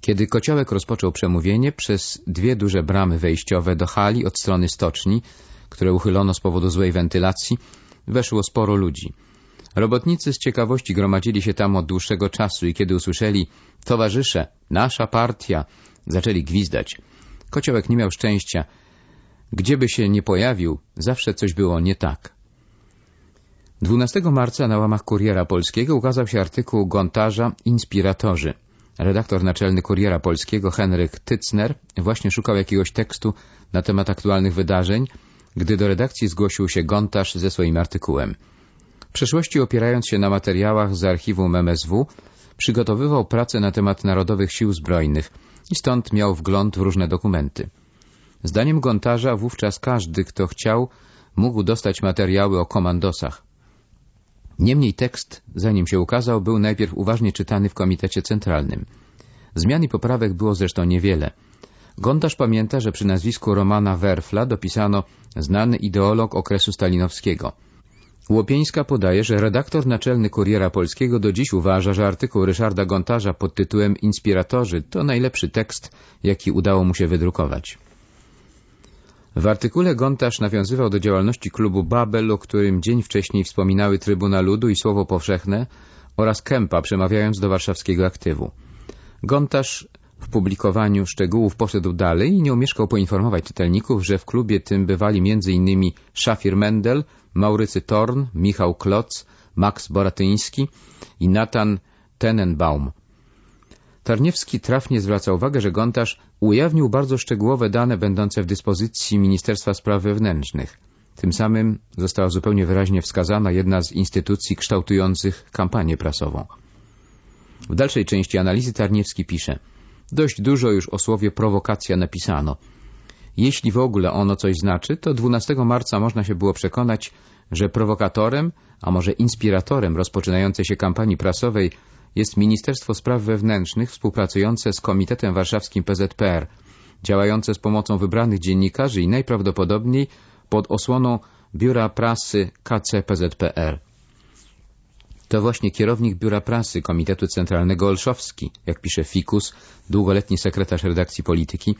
Kiedy Kociołek rozpoczął przemówienie, przez dwie duże bramy wejściowe do hali od strony stoczni, które uchylono z powodu złej wentylacji, weszło sporo ludzi. Robotnicy z ciekawości gromadzili się tam od dłuższego czasu i kiedy usłyszeli towarzysze, nasza partia, zaczęli gwizdać. Kociołek nie miał szczęścia. Gdzieby się nie pojawił, zawsze coś było nie tak. 12 marca na łamach Kuriera Polskiego ukazał się artykuł Gontarza Inspiratorzy. Redaktor naczelny Kuriera Polskiego Henryk Tycner właśnie szukał jakiegoś tekstu na temat aktualnych wydarzeń, gdy do redakcji zgłosił się Gontarz ze swoim artykułem. W przeszłości opierając się na materiałach z archiwum MSW, przygotowywał pracę na temat Narodowych Sił Zbrojnych i stąd miał wgląd w różne dokumenty. Zdaniem Gontarza wówczas każdy, kto chciał, mógł dostać materiały o komandosach. Niemniej tekst, zanim się ukazał, był najpierw uważnie czytany w Komitecie Centralnym. Zmian i poprawek było zresztą niewiele. Gontarz pamięta, że przy nazwisku Romana Werfla dopisano znany ideolog okresu stalinowskiego. Łopieńska podaje, że redaktor naczelny Kuriera Polskiego do dziś uważa, że artykuł Ryszarda Gontarza pod tytułem Inspiratorzy to najlepszy tekst, jaki udało mu się wydrukować. W artykule Gontarz nawiązywał do działalności klubu Babel, o którym dzień wcześniej wspominały Trybuna Ludu i Słowo Powszechne oraz Kępa, przemawiając do warszawskiego aktywu. Gontarz w publikowaniu szczegółów poszedł dalej i nie omieszkał poinformować czytelników, że w klubie tym bywali m.in. Szafir Mendel, Maurycy Torn, Michał Kloc, Max Boratyński i Natan Tenenbaum. Tarniewski trafnie zwraca uwagę, że Gontarz ujawnił bardzo szczegółowe dane będące w dyspozycji Ministerstwa Spraw Wewnętrznych. Tym samym została zupełnie wyraźnie wskazana jedna z instytucji kształtujących kampanię prasową. W dalszej części analizy Tarniewski pisze Dość dużo już o słowie prowokacja napisano. Jeśli w ogóle ono coś znaczy, to 12 marca można się było przekonać, że prowokatorem, a może inspiratorem rozpoczynającej się kampanii prasowej jest Ministerstwo Spraw Wewnętrznych współpracujące z Komitetem Warszawskim PZPR, działające z pomocą wybranych dziennikarzy i najprawdopodobniej pod osłoną Biura Prasy KCPZPR. To właśnie kierownik Biura Prasy Komitetu Centralnego Olszowski, jak pisze Fikus, długoletni sekretarz redakcji polityki,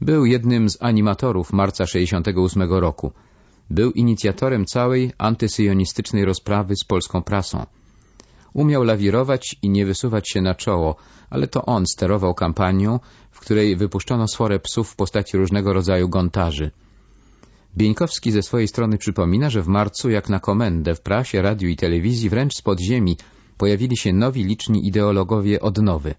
był jednym z animatorów marca 68 roku. Był inicjatorem całej antysyjonistycznej rozprawy z polską prasą. Umiał lawirować i nie wysuwać się na czoło, ale to on sterował kampanią, w której wypuszczono sforę psów w postaci różnego rodzaju gontarzy. Bieńkowski ze swojej strony przypomina, że w marcu, jak na komendę, w prasie, radiu i telewizji, wręcz z podziemi, pojawili się nowi liczni ideologowie odnowy.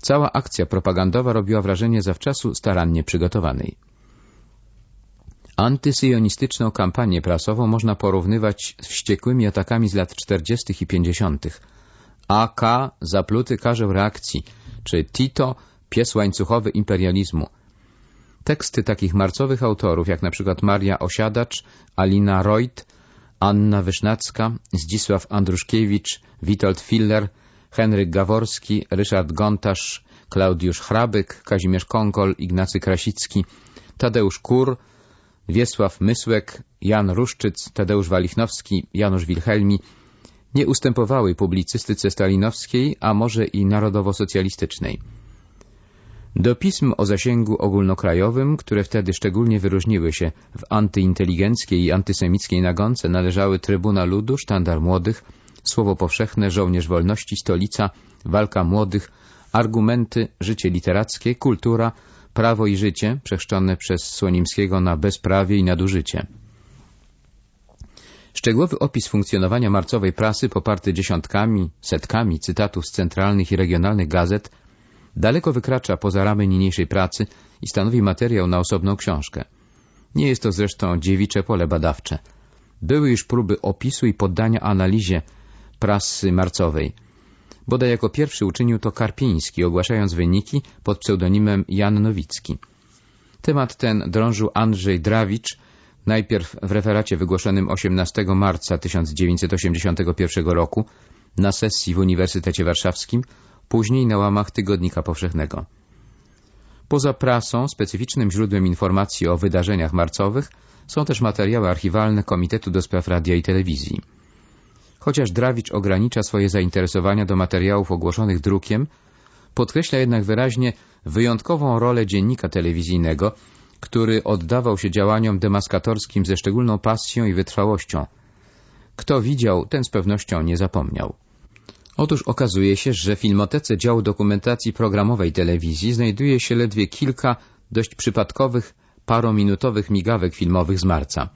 Cała akcja propagandowa robiła wrażenie zawczasu starannie przygotowanej. Antysyjonistyczną kampanię prasową można porównywać z wściekłymi atakami z lat 40. i 50. AK zapluty karzeł reakcji, czy Tito pies łańcuchowy imperializmu. Teksty takich marcowych autorów, jak przykład Maria Osiadacz, Alina Reut, Anna Wysznacka, Zdzisław Andruszkiewicz, Witold Filler, Henryk Gaworski, Ryszard Gontarz, Klaudiusz Hrabyk, Kazimierz Kongol, Ignacy Krasicki, Tadeusz Kur, Wiesław Mysłek, Jan Ruszczyc, Tadeusz Walichnowski, Janusz Wilhelmi nie ustępowały publicystyce stalinowskiej, a może i narodowo-socjalistycznej. Do pism o zasięgu ogólnokrajowym, które wtedy szczególnie wyróżniły się w antyinteligenckiej i antysemickiej nagonce, należały Trybuna Ludu, Sztandar Młodych, Słowo Powszechne, Żołnierz Wolności, Stolica, Walka Młodych, Argumenty, Życie Literackie, Kultura, Prawo i Życie, przechrzczone przez Słonimskiego na bezprawie i nadużycie. Szczegółowy opis funkcjonowania marcowej prasy, poparty dziesiątkami, setkami cytatów z centralnych i regionalnych gazet, daleko wykracza poza ramy niniejszej pracy i stanowi materiał na osobną książkę. Nie jest to zresztą dziewicze pole badawcze. Były już próby opisu i poddania analizie prasy marcowej. Bodaj jako pierwszy uczynił to Karpiński, ogłaszając wyniki pod pseudonimem Jan Nowicki. Temat ten drążył Andrzej Drawicz, najpierw w referacie wygłoszonym 18 marca 1981 roku na sesji w Uniwersytecie Warszawskim, później na łamach Tygodnika Powszechnego. Poza prasą, specyficznym źródłem informacji o wydarzeniach marcowych są też materiały archiwalne Komitetu do Spraw Radia i Telewizji. Chociaż Drawicz ogranicza swoje zainteresowania do materiałów ogłoszonych drukiem, podkreśla jednak wyraźnie wyjątkową rolę dziennika telewizyjnego, który oddawał się działaniom demaskatorskim ze szczególną pasją i wytrwałością. Kto widział, ten z pewnością nie zapomniał. Otóż okazuje się, że w filmotece działu dokumentacji programowej telewizji znajduje się ledwie kilka dość przypadkowych, parominutowych migawek filmowych z marca.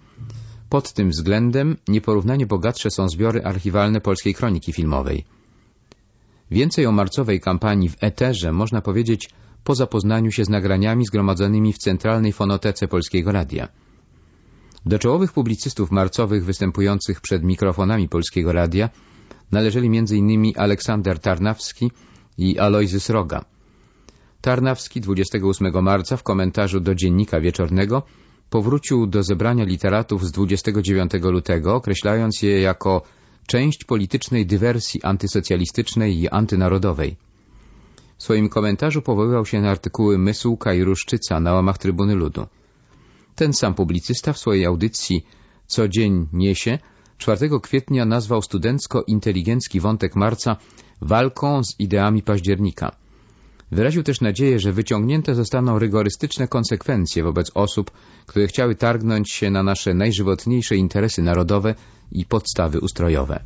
Pod tym względem nieporównanie bogatsze są zbiory archiwalne Polskiej Kroniki Filmowej. Więcej o marcowej kampanii w eterze można powiedzieć po zapoznaniu się z nagraniami zgromadzonymi w Centralnej Fonotece Polskiego Radia. Do czołowych publicystów marcowych występujących przed mikrofonami Polskiego Radia należeli m.in. Aleksander Tarnawski i Alojzy Sroga. Tarnawski 28 marca w komentarzu do Dziennika Wieczornego powrócił do zebrania literatów z 29 lutego, określając je jako część politycznej dywersji antysocjalistycznej i antynarodowej. W swoim komentarzu powoływał się na artykuły Mysłka i Ruszczyca na łamach Trybuny Ludu. Ten sam publicysta w swojej audycji Co dzień niesie 4 kwietnia nazwał studencko-inteligencki wątek marca walką z ideami października. Wyraził też nadzieję, że wyciągnięte zostaną rygorystyczne konsekwencje wobec osób, które chciały targnąć się na nasze najżywotniejsze interesy narodowe i podstawy ustrojowe.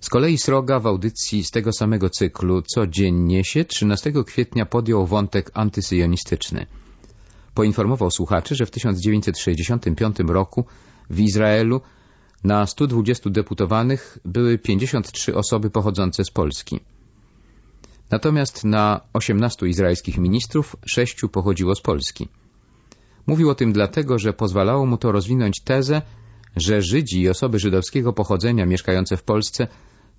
Z kolei Sroga w audycji z tego samego cyklu codziennie się 13 kwietnia podjął wątek antysyjonistyczny. Poinformował słuchaczy, że w 1965 roku w Izraelu na 120 deputowanych były 53 osoby pochodzące z Polski. Natomiast na 18 izraelskich ministrów sześciu pochodziło z Polski. Mówił o tym dlatego, że pozwalało mu to rozwinąć tezę, że Żydzi i osoby żydowskiego pochodzenia mieszkające w Polsce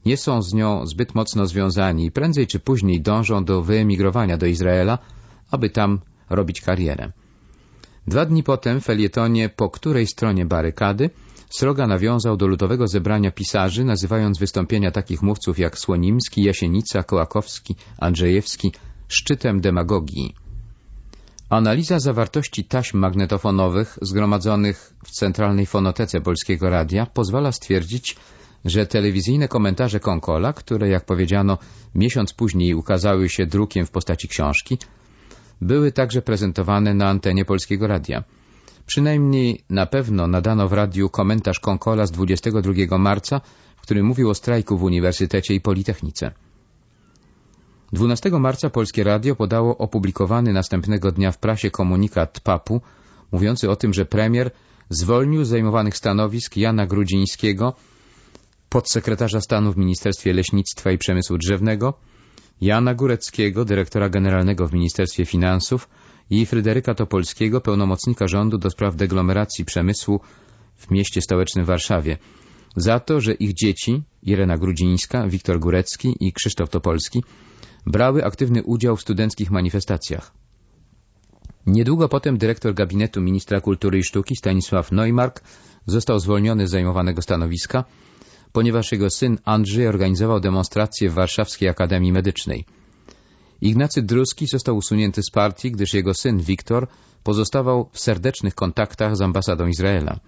nie są z nią zbyt mocno związani i prędzej czy później dążą do wyemigrowania do Izraela, aby tam robić karierę. Dwa dni potem w felietonie Po której stronie barykady sroga nawiązał do ludowego zebrania pisarzy, nazywając wystąpienia takich mówców jak Słonimski, Jasienica, Kołakowski, Andrzejewski szczytem demagogii. Analiza zawartości taśm magnetofonowych zgromadzonych w Centralnej Fonotece Polskiego Radia pozwala stwierdzić, że telewizyjne komentarze Konkola, które, jak powiedziano, miesiąc później ukazały się drukiem w postaci książki, były także prezentowane na antenie Polskiego Radia. Przynajmniej na pewno nadano w radiu komentarz Konkola z 22 marca, w którym mówił o strajku w Uniwersytecie i Politechnice. 12 marca Polskie Radio podało opublikowany następnego dnia w prasie komunikat PAP-u, mówiący o tym, że premier zwolnił z zajmowanych stanowisk Jana Grudzińskiego, podsekretarza stanu w Ministerstwie Leśnictwa i Przemysłu Drzewnego, Jana Góreckiego, dyrektora generalnego w Ministerstwie Finansów i Fryderyka Topolskiego, pełnomocnika rządu do spraw deglomeracji przemysłu w mieście stołecznym Warszawie, za to, że ich dzieci, Irena Grudzińska, Wiktor Górecki i Krzysztof Topolski, brały aktywny udział w studenckich manifestacjach. Niedługo potem dyrektor gabinetu ministra kultury i sztuki Stanisław Neumark został zwolniony z zajmowanego stanowiska, ponieważ jego syn Andrzej organizował demonstrację w Warszawskiej Akademii Medycznej. Ignacy Druski został usunięty z partii, gdyż jego syn Wiktor pozostawał w serdecznych kontaktach z ambasadą Izraela.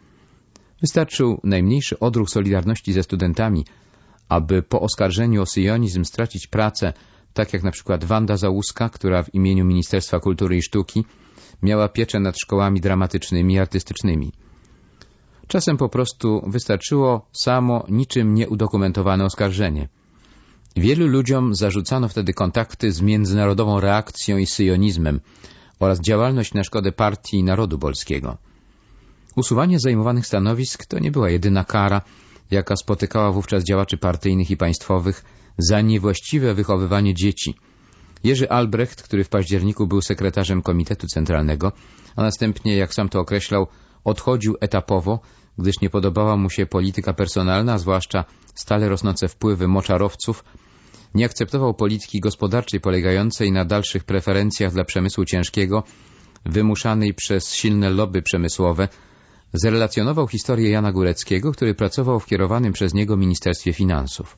Wystarczył najmniejszy odruch solidarności ze studentami, aby po oskarżeniu o syjonizm stracić pracę, tak jak na przykład Wanda Załuska, która w imieniu Ministerstwa Kultury i Sztuki miała pieczę nad szkołami dramatycznymi i artystycznymi. Czasem po prostu wystarczyło samo niczym nieudokumentowane oskarżenie. Wielu ludziom zarzucano wtedy kontakty z międzynarodową reakcją i syjonizmem oraz działalność na szkodę partii i narodu polskiego. Usuwanie zajmowanych stanowisk to nie była jedyna kara, jaka spotykała wówczas działaczy partyjnych i państwowych za niewłaściwe wychowywanie dzieci. Jerzy Albrecht, który w październiku był sekretarzem Komitetu Centralnego, a następnie, jak sam to określał, odchodził etapowo, gdyż nie podobała mu się polityka personalna, zwłaszcza stale rosnące wpływy moczarowców, nie akceptował polityki gospodarczej polegającej na dalszych preferencjach dla przemysłu ciężkiego, wymuszanej przez silne lobby przemysłowe, zrelacjonował historię Jana Góreckiego, który pracował w kierowanym przez niego Ministerstwie Finansów.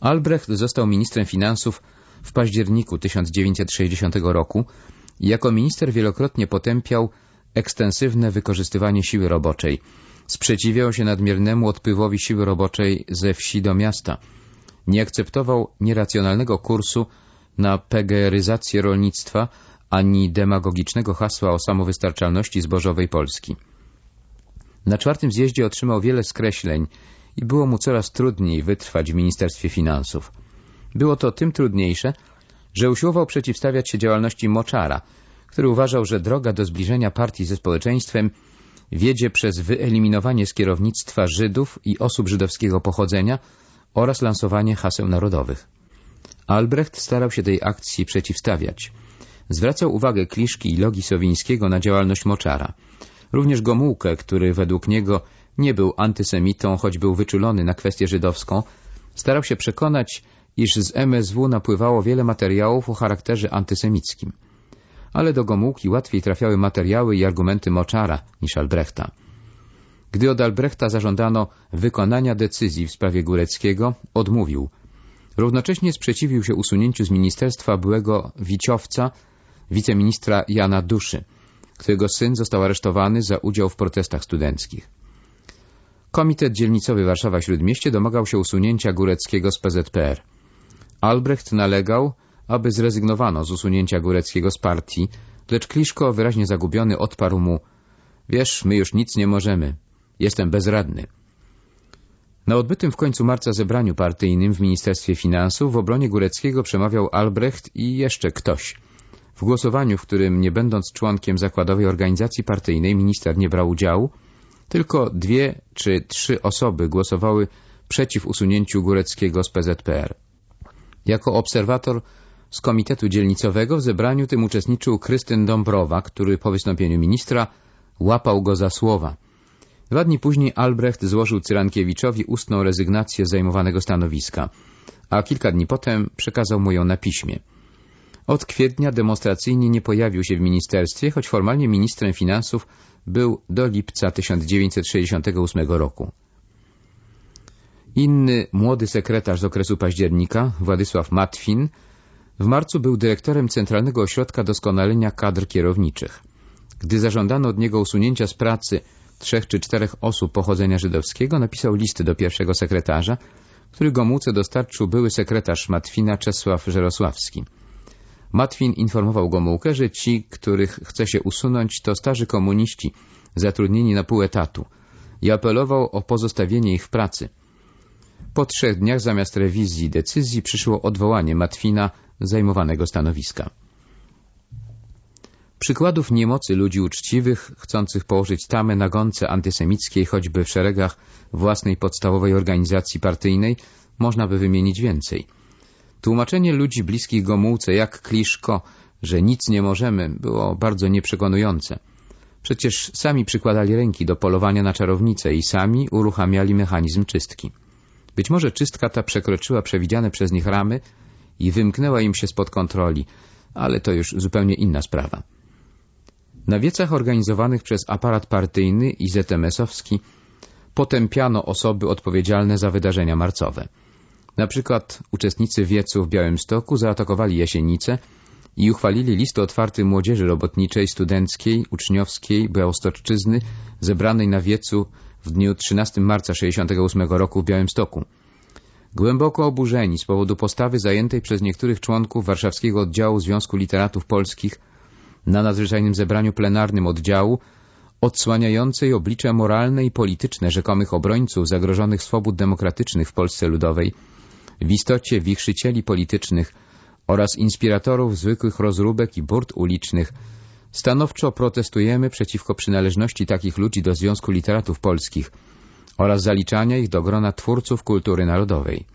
Albrecht został ministrem finansów w październiku 1960 roku i jako minister wielokrotnie potępiał ekstensywne wykorzystywanie siły roboczej. Sprzeciwiał się nadmiernemu odpływowi siły roboczej ze wsi do miasta. Nie akceptował nieracjonalnego kursu na pegeryzację rolnictwa ani demagogicznego hasła o samowystarczalności zbożowej Polski. Na czwartym zjeździe otrzymał wiele skreśleń i było mu coraz trudniej wytrwać w Ministerstwie Finansów. Było to tym trudniejsze, że usiłował przeciwstawiać się działalności Moczara, który uważał, że droga do zbliżenia partii ze społeczeństwem wiedzie przez wyeliminowanie z kierownictwa Żydów i osób żydowskiego pochodzenia oraz lansowanie haseł narodowych. Albrecht starał się tej akcji przeciwstawiać. Zwracał uwagę Kliszki i Logi Sowińskiego na działalność Moczara. Również Gomułkę, który według niego nie był antysemitą, choć był wyczulony na kwestię żydowską, starał się przekonać, iż z MSW napływało wiele materiałów o charakterze antysemickim. Ale do Gomułki łatwiej trafiały materiały i argumenty Moczara niż Albrechta. Gdy od Albrechta zażądano wykonania decyzji w sprawie Góreckiego, odmówił. Równocześnie sprzeciwił się usunięciu z ministerstwa byłego Wiciowca, wiceministra Jana Duszy, którego syn został aresztowany za udział w protestach studenckich. Komitet Dzielnicowy Warszawa-Śródmieście domagał się usunięcia Góreckiego z PZPR. Albrecht nalegał, aby zrezygnowano z usunięcia Góreckiego z partii, lecz Kliszko, wyraźnie zagubiony, odparł mu — Wiesz, my już nic nie możemy. Jestem bezradny. Na odbytym w końcu marca zebraniu partyjnym w Ministerstwie Finansów w obronie Góreckiego przemawiał Albrecht i jeszcze ktoś. W głosowaniu, w którym nie będąc członkiem zakładowej organizacji partyjnej minister nie brał udziału, tylko dwie czy trzy osoby głosowały przeciw usunięciu Góreckiego z PZPR. Jako obserwator z Komitetu Dzielnicowego w zebraniu tym uczestniczył Krystyn Dąbrowa, który po wystąpieniu ministra łapał go za słowa. Dwa dni później Albrecht złożył Cyrankiewiczowi ustną rezygnację z zajmowanego stanowiska, a kilka dni potem przekazał mu ją na piśmie. Od kwietnia demonstracyjnie nie pojawił się w ministerstwie, choć formalnie ministrem finansów był do lipca 1968 roku. Inny młody sekretarz z okresu października, Władysław Matwin, w marcu był dyrektorem Centralnego Ośrodka Doskonalenia Kadr Kierowniczych. Gdy zażądano od niego usunięcia z pracy trzech czy czterech osób pochodzenia żydowskiego, napisał list do pierwszego sekretarza, który Gomułce dostarczył były sekretarz Matwina Czesław Żerosławski. Matwin informował Gomułkę, że ci, których chce się usunąć, to starzy komuniści, zatrudnieni na pół etatu i apelował o pozostawienie ich w pracy. Po trzech dniach zamiast rewizji decyzji przyszło odwołanie Matwina zajmowanego stanowiska. Przykładów niemocy ludzi uczciwych, chcących położyć tamę na gonce antysemickiej choćby w szeregach własnej podstawowej organizacji partyjnej, można by wymienić więcej. Tłumaczenie ludzi bliskich Gomułce jak Kliszko, że nic nie możemy, było bardzo nieprzekonujące. Przecież sami przykładali ręki do polowania na czarownicę i sami uruchamiali mechanizm czystki. Być może czystka ta przekroczyła przewidziane przez nich ramy i wymknęła im się spod kontroli, ale to już zupełnie inna sprawa. Na wiecach organizowanych przez aparat partyjny i ZMS-owski potępiano osoby odpowiedzialne za wydarzenia marcowe. Na przykład uczestnicy wiecu w Białymstoku zaatakowali Jasienicę i uchwalili list otwarty młodzieży robotniczej, studenckiej, uczniowskiej Białostoczczyzny zebranej na wiecu w dniu 13 marca 1968 roku w Białymstoku. Głęboko oburzeni z powodu postawy zajętej przez niektórych członków warszawskiego oddziału Związku Literatów Polskich na nadzwyczajnym zebraniu plenarnym oddziału, odsłaniającej oblicze moralne i polityczne rzekomych obrońców zagrożonych swobód demokratycznych w Polsce Ludowej, w istocie wichrzycieli politycznych oraz inspiratorów zwykłych rozróbek i burt ulicznych, stanowczo protestujemy przeciwko przynależności takich ludzi do Związku Literatów Polskich oraz zaliczania ich do grona twórców kultury narodowej.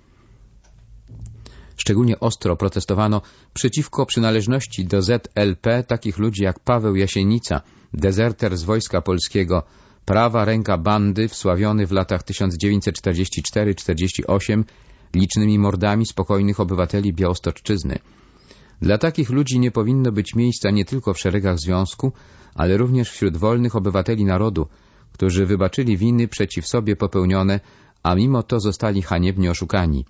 Szczególnie ostro protestowano przeciwko przynależności do ZLP takich ludzi jak Paweł Jasienica, dezerter z Wojska Polskiego, prawa ręka bandy wsławiony w latach 1944-48 licznymi mordami spokojnych obywateli Białostoczczyzny. Dla takich ludzi nie powinno być miejsca nie tylko w szeregach związku, ale również wśród wolnych obywateli narodu, którzy wybaczyli winy przeciw sobie popełnione, a mimo to zostali haniebnie oszukani.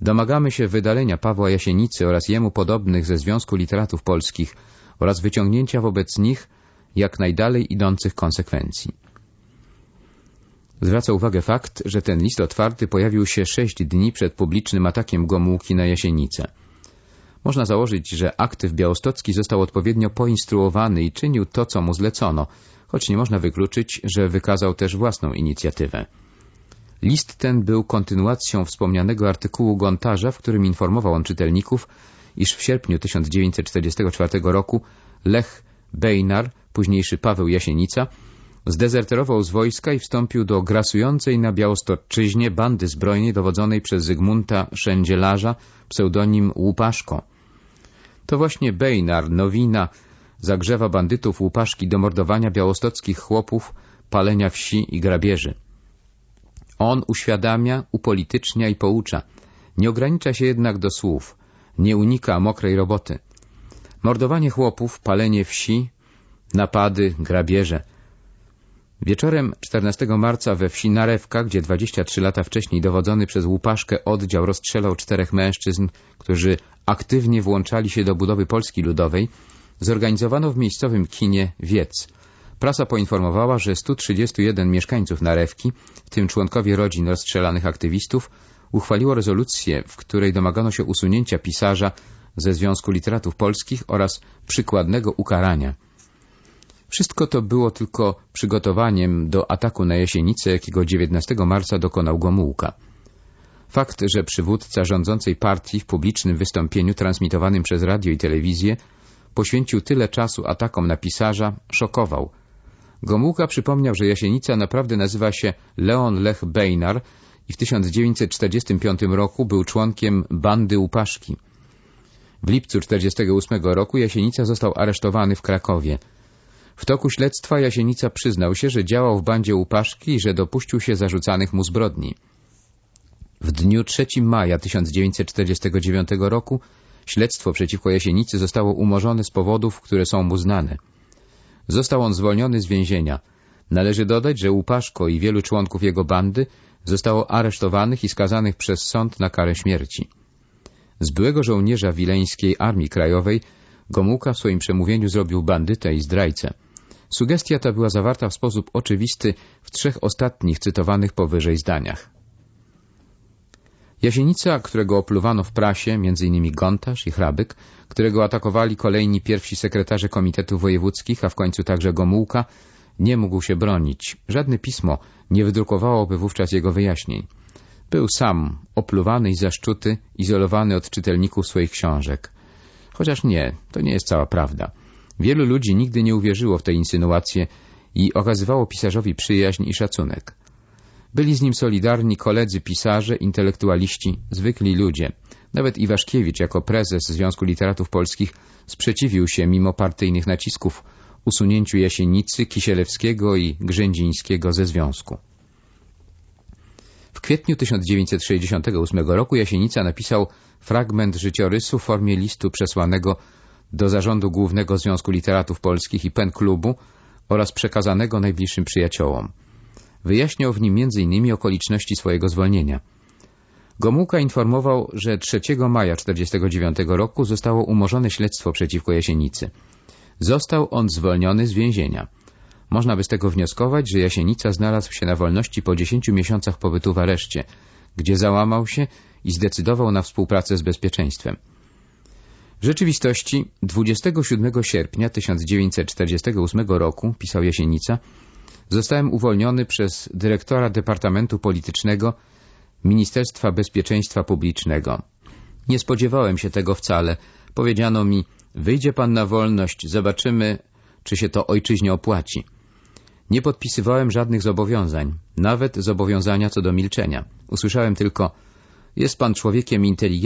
Domagamy się wydalenia Pawła Jasienicy oraz jemu podobnych ze Związku Literatów Polskich oraz wyciągnięcia wobec nich jak najdalej idących konsekwencji. Zwraca uwagę fakt, że ten list otwarty pojawił się sześć dni przed publicznym atakiem Gomułki na Jasienicę. Można założyć, że aktyw białostocki został odpowiednio poinstruowany i czynił to, co mu zlecono, choć nie można wykluczyć, że wykazał też własną inicjatywę. List ten był kontynuacją wspomnianego artykułu Gontarza, w którym informował on czytelników, iż w sierpniu 1944 roku Lech Bejnar, późniejszy Paweł Jasienica, zdezerterował z wojska i wstąpił do grasującej na Białostoczyźnie bandy zbrojnej dowodzonej przez Zygmunta Szędzielarza, pseudonim Łupaszko. To właśnie Bejnar, Nowina, zagrzewa bandytów Łupaszki do mordowania białostockich chłopów, palenia wsi i grabieży. On uświadamia, upolitycznia i poucza. Nie ogranicza się jednak do słów. Nie unika mokrej roboty. Mordowanie chłopów, palenie wsi, napady, grabieże. Wieczorem 14 marca we wsi Narewka, gdzie 23 lata wcześniej dowodzony przez Łupaszkę oddział rozstrzelał czterech mężczyzn, którzy aktywnie włączali się do budowy Polski Ludowej, zorganizowano w miejscowym kinie wiec. Prasa poinformowała, że 131 mieszkańców Narewki, w tym członkowie rodzin rozstrzelanych aktywistów, uchwaliło rezolucję, w której domagano się usunięcia pisarza ze Związku Literatów Polskich oraz przykładnego ukarania. Wszystko to było tylko przygotowaniem do ataku na Jasienicę, jakiego 19 marca dokonał Gomułka. Fakt, że przywódca rządzącej partii w publicznym wystąpieniu transmitowanym przez radio i telewizję poświęcił tyle czasu atakom na pisarza, szokował. Gomułka przypomniał, że Jasienica naprawdę nazywa się Leon Lech Bejnar i w 1945 roku był członkiem bandy Łupaszki. W lipcu 1948 roku Jasienica został aresztowany w Krakowie. W toku śledztwa Jasienica przyznał się, że działał w bandzie Łupaszki i że dopuścił się zarzucanych mu zbrodni. W dniu 3 maja 1949 roku Śledztwo przeciwko Jasienicy zostało umorzone z powodów, które są mu znane. Został on zwolniony z więzienia. Należy dodać, że Łupaszko i wielu członków jego bandy zostało aresztowanych i skazanych przez sąd na karę śmierci. Z byłego żołnierza wileńskiej Armii Krajowej Gomułka w swoim przemówieniu zrobił bandytę i zdrajcę. Sugestia ta była zawarta w sposób oczywisty w trzech ostatnich cytowanych powyżej zdaniach. Jasienica, którego opluwano w prasie, m.in. Gontarz i Hrabyk, którego atakowali kolejni pierwsi sekretarze komitetów wojewódzkich, a w końcu także Gomułka, nie mógł się bronić. Żadne pismo nie wydrukowałoby wówczas jego wyjaśnień. Był sam, opluwany i zaszczuty, izolowany od czytelników swoich książek. Chociaż nie, to nie jest cała prawda. Wielu ludzi nigdy nie uwierzyło w te insynuacje i okazywało pisarzowi przyjaźń i szacunek. Byli z nim solidarni koledzy pisarze, intelektualiści, zwykli ludzie. Nawet Iwaszkiewicz jako prezes Związku Literatów Polskich sprzeciwił się mimo partyjnych nacisków usunięciu Jasienicy, Kisielewskiego i Grzędzińskiego ze związku. W kwietniu 1968 roku Jasienica napisał fragment życiorysu w formie listu przesłanego do Zarządu Głównego Związku Literatów Polskich i PEN Klubu oraz przekazanego najbliższym przyjaciołom. Wyjaśniał w nim m.in. okoliczności swojego zwolnienia. Gomułka informował, że 3 maja 1949 roku zostało umorzone śledztwo przeciwko Jasienicy. Został on zwolniony z więzienia. Można by z tego wnioskować, że Jasienica znalazł się na wolności po 10 miesiącach pobytu w areszcie, gdzie załamał się i zdecydował na współpracę z bezpieczeństwem. W rzeczywistości 27 sierpnia 1948 roku, pisał Jasienica, zostałem uwolniony przez dyrektora Departamentu Politycznego Ministerstwa Bezpieczeństwa Publicznego. Nie spodziewałem się tego wcale. Powiedziano mi, wyjdzie pan na wolność, zobaczymy, czy się to ojczyźnie opłaci. Nie podpisywałem żadnych zobowiązań, nawet zobowiązania co do milczenia. Usłyszałem tylko, jest pan człowiekiem inteligentnym,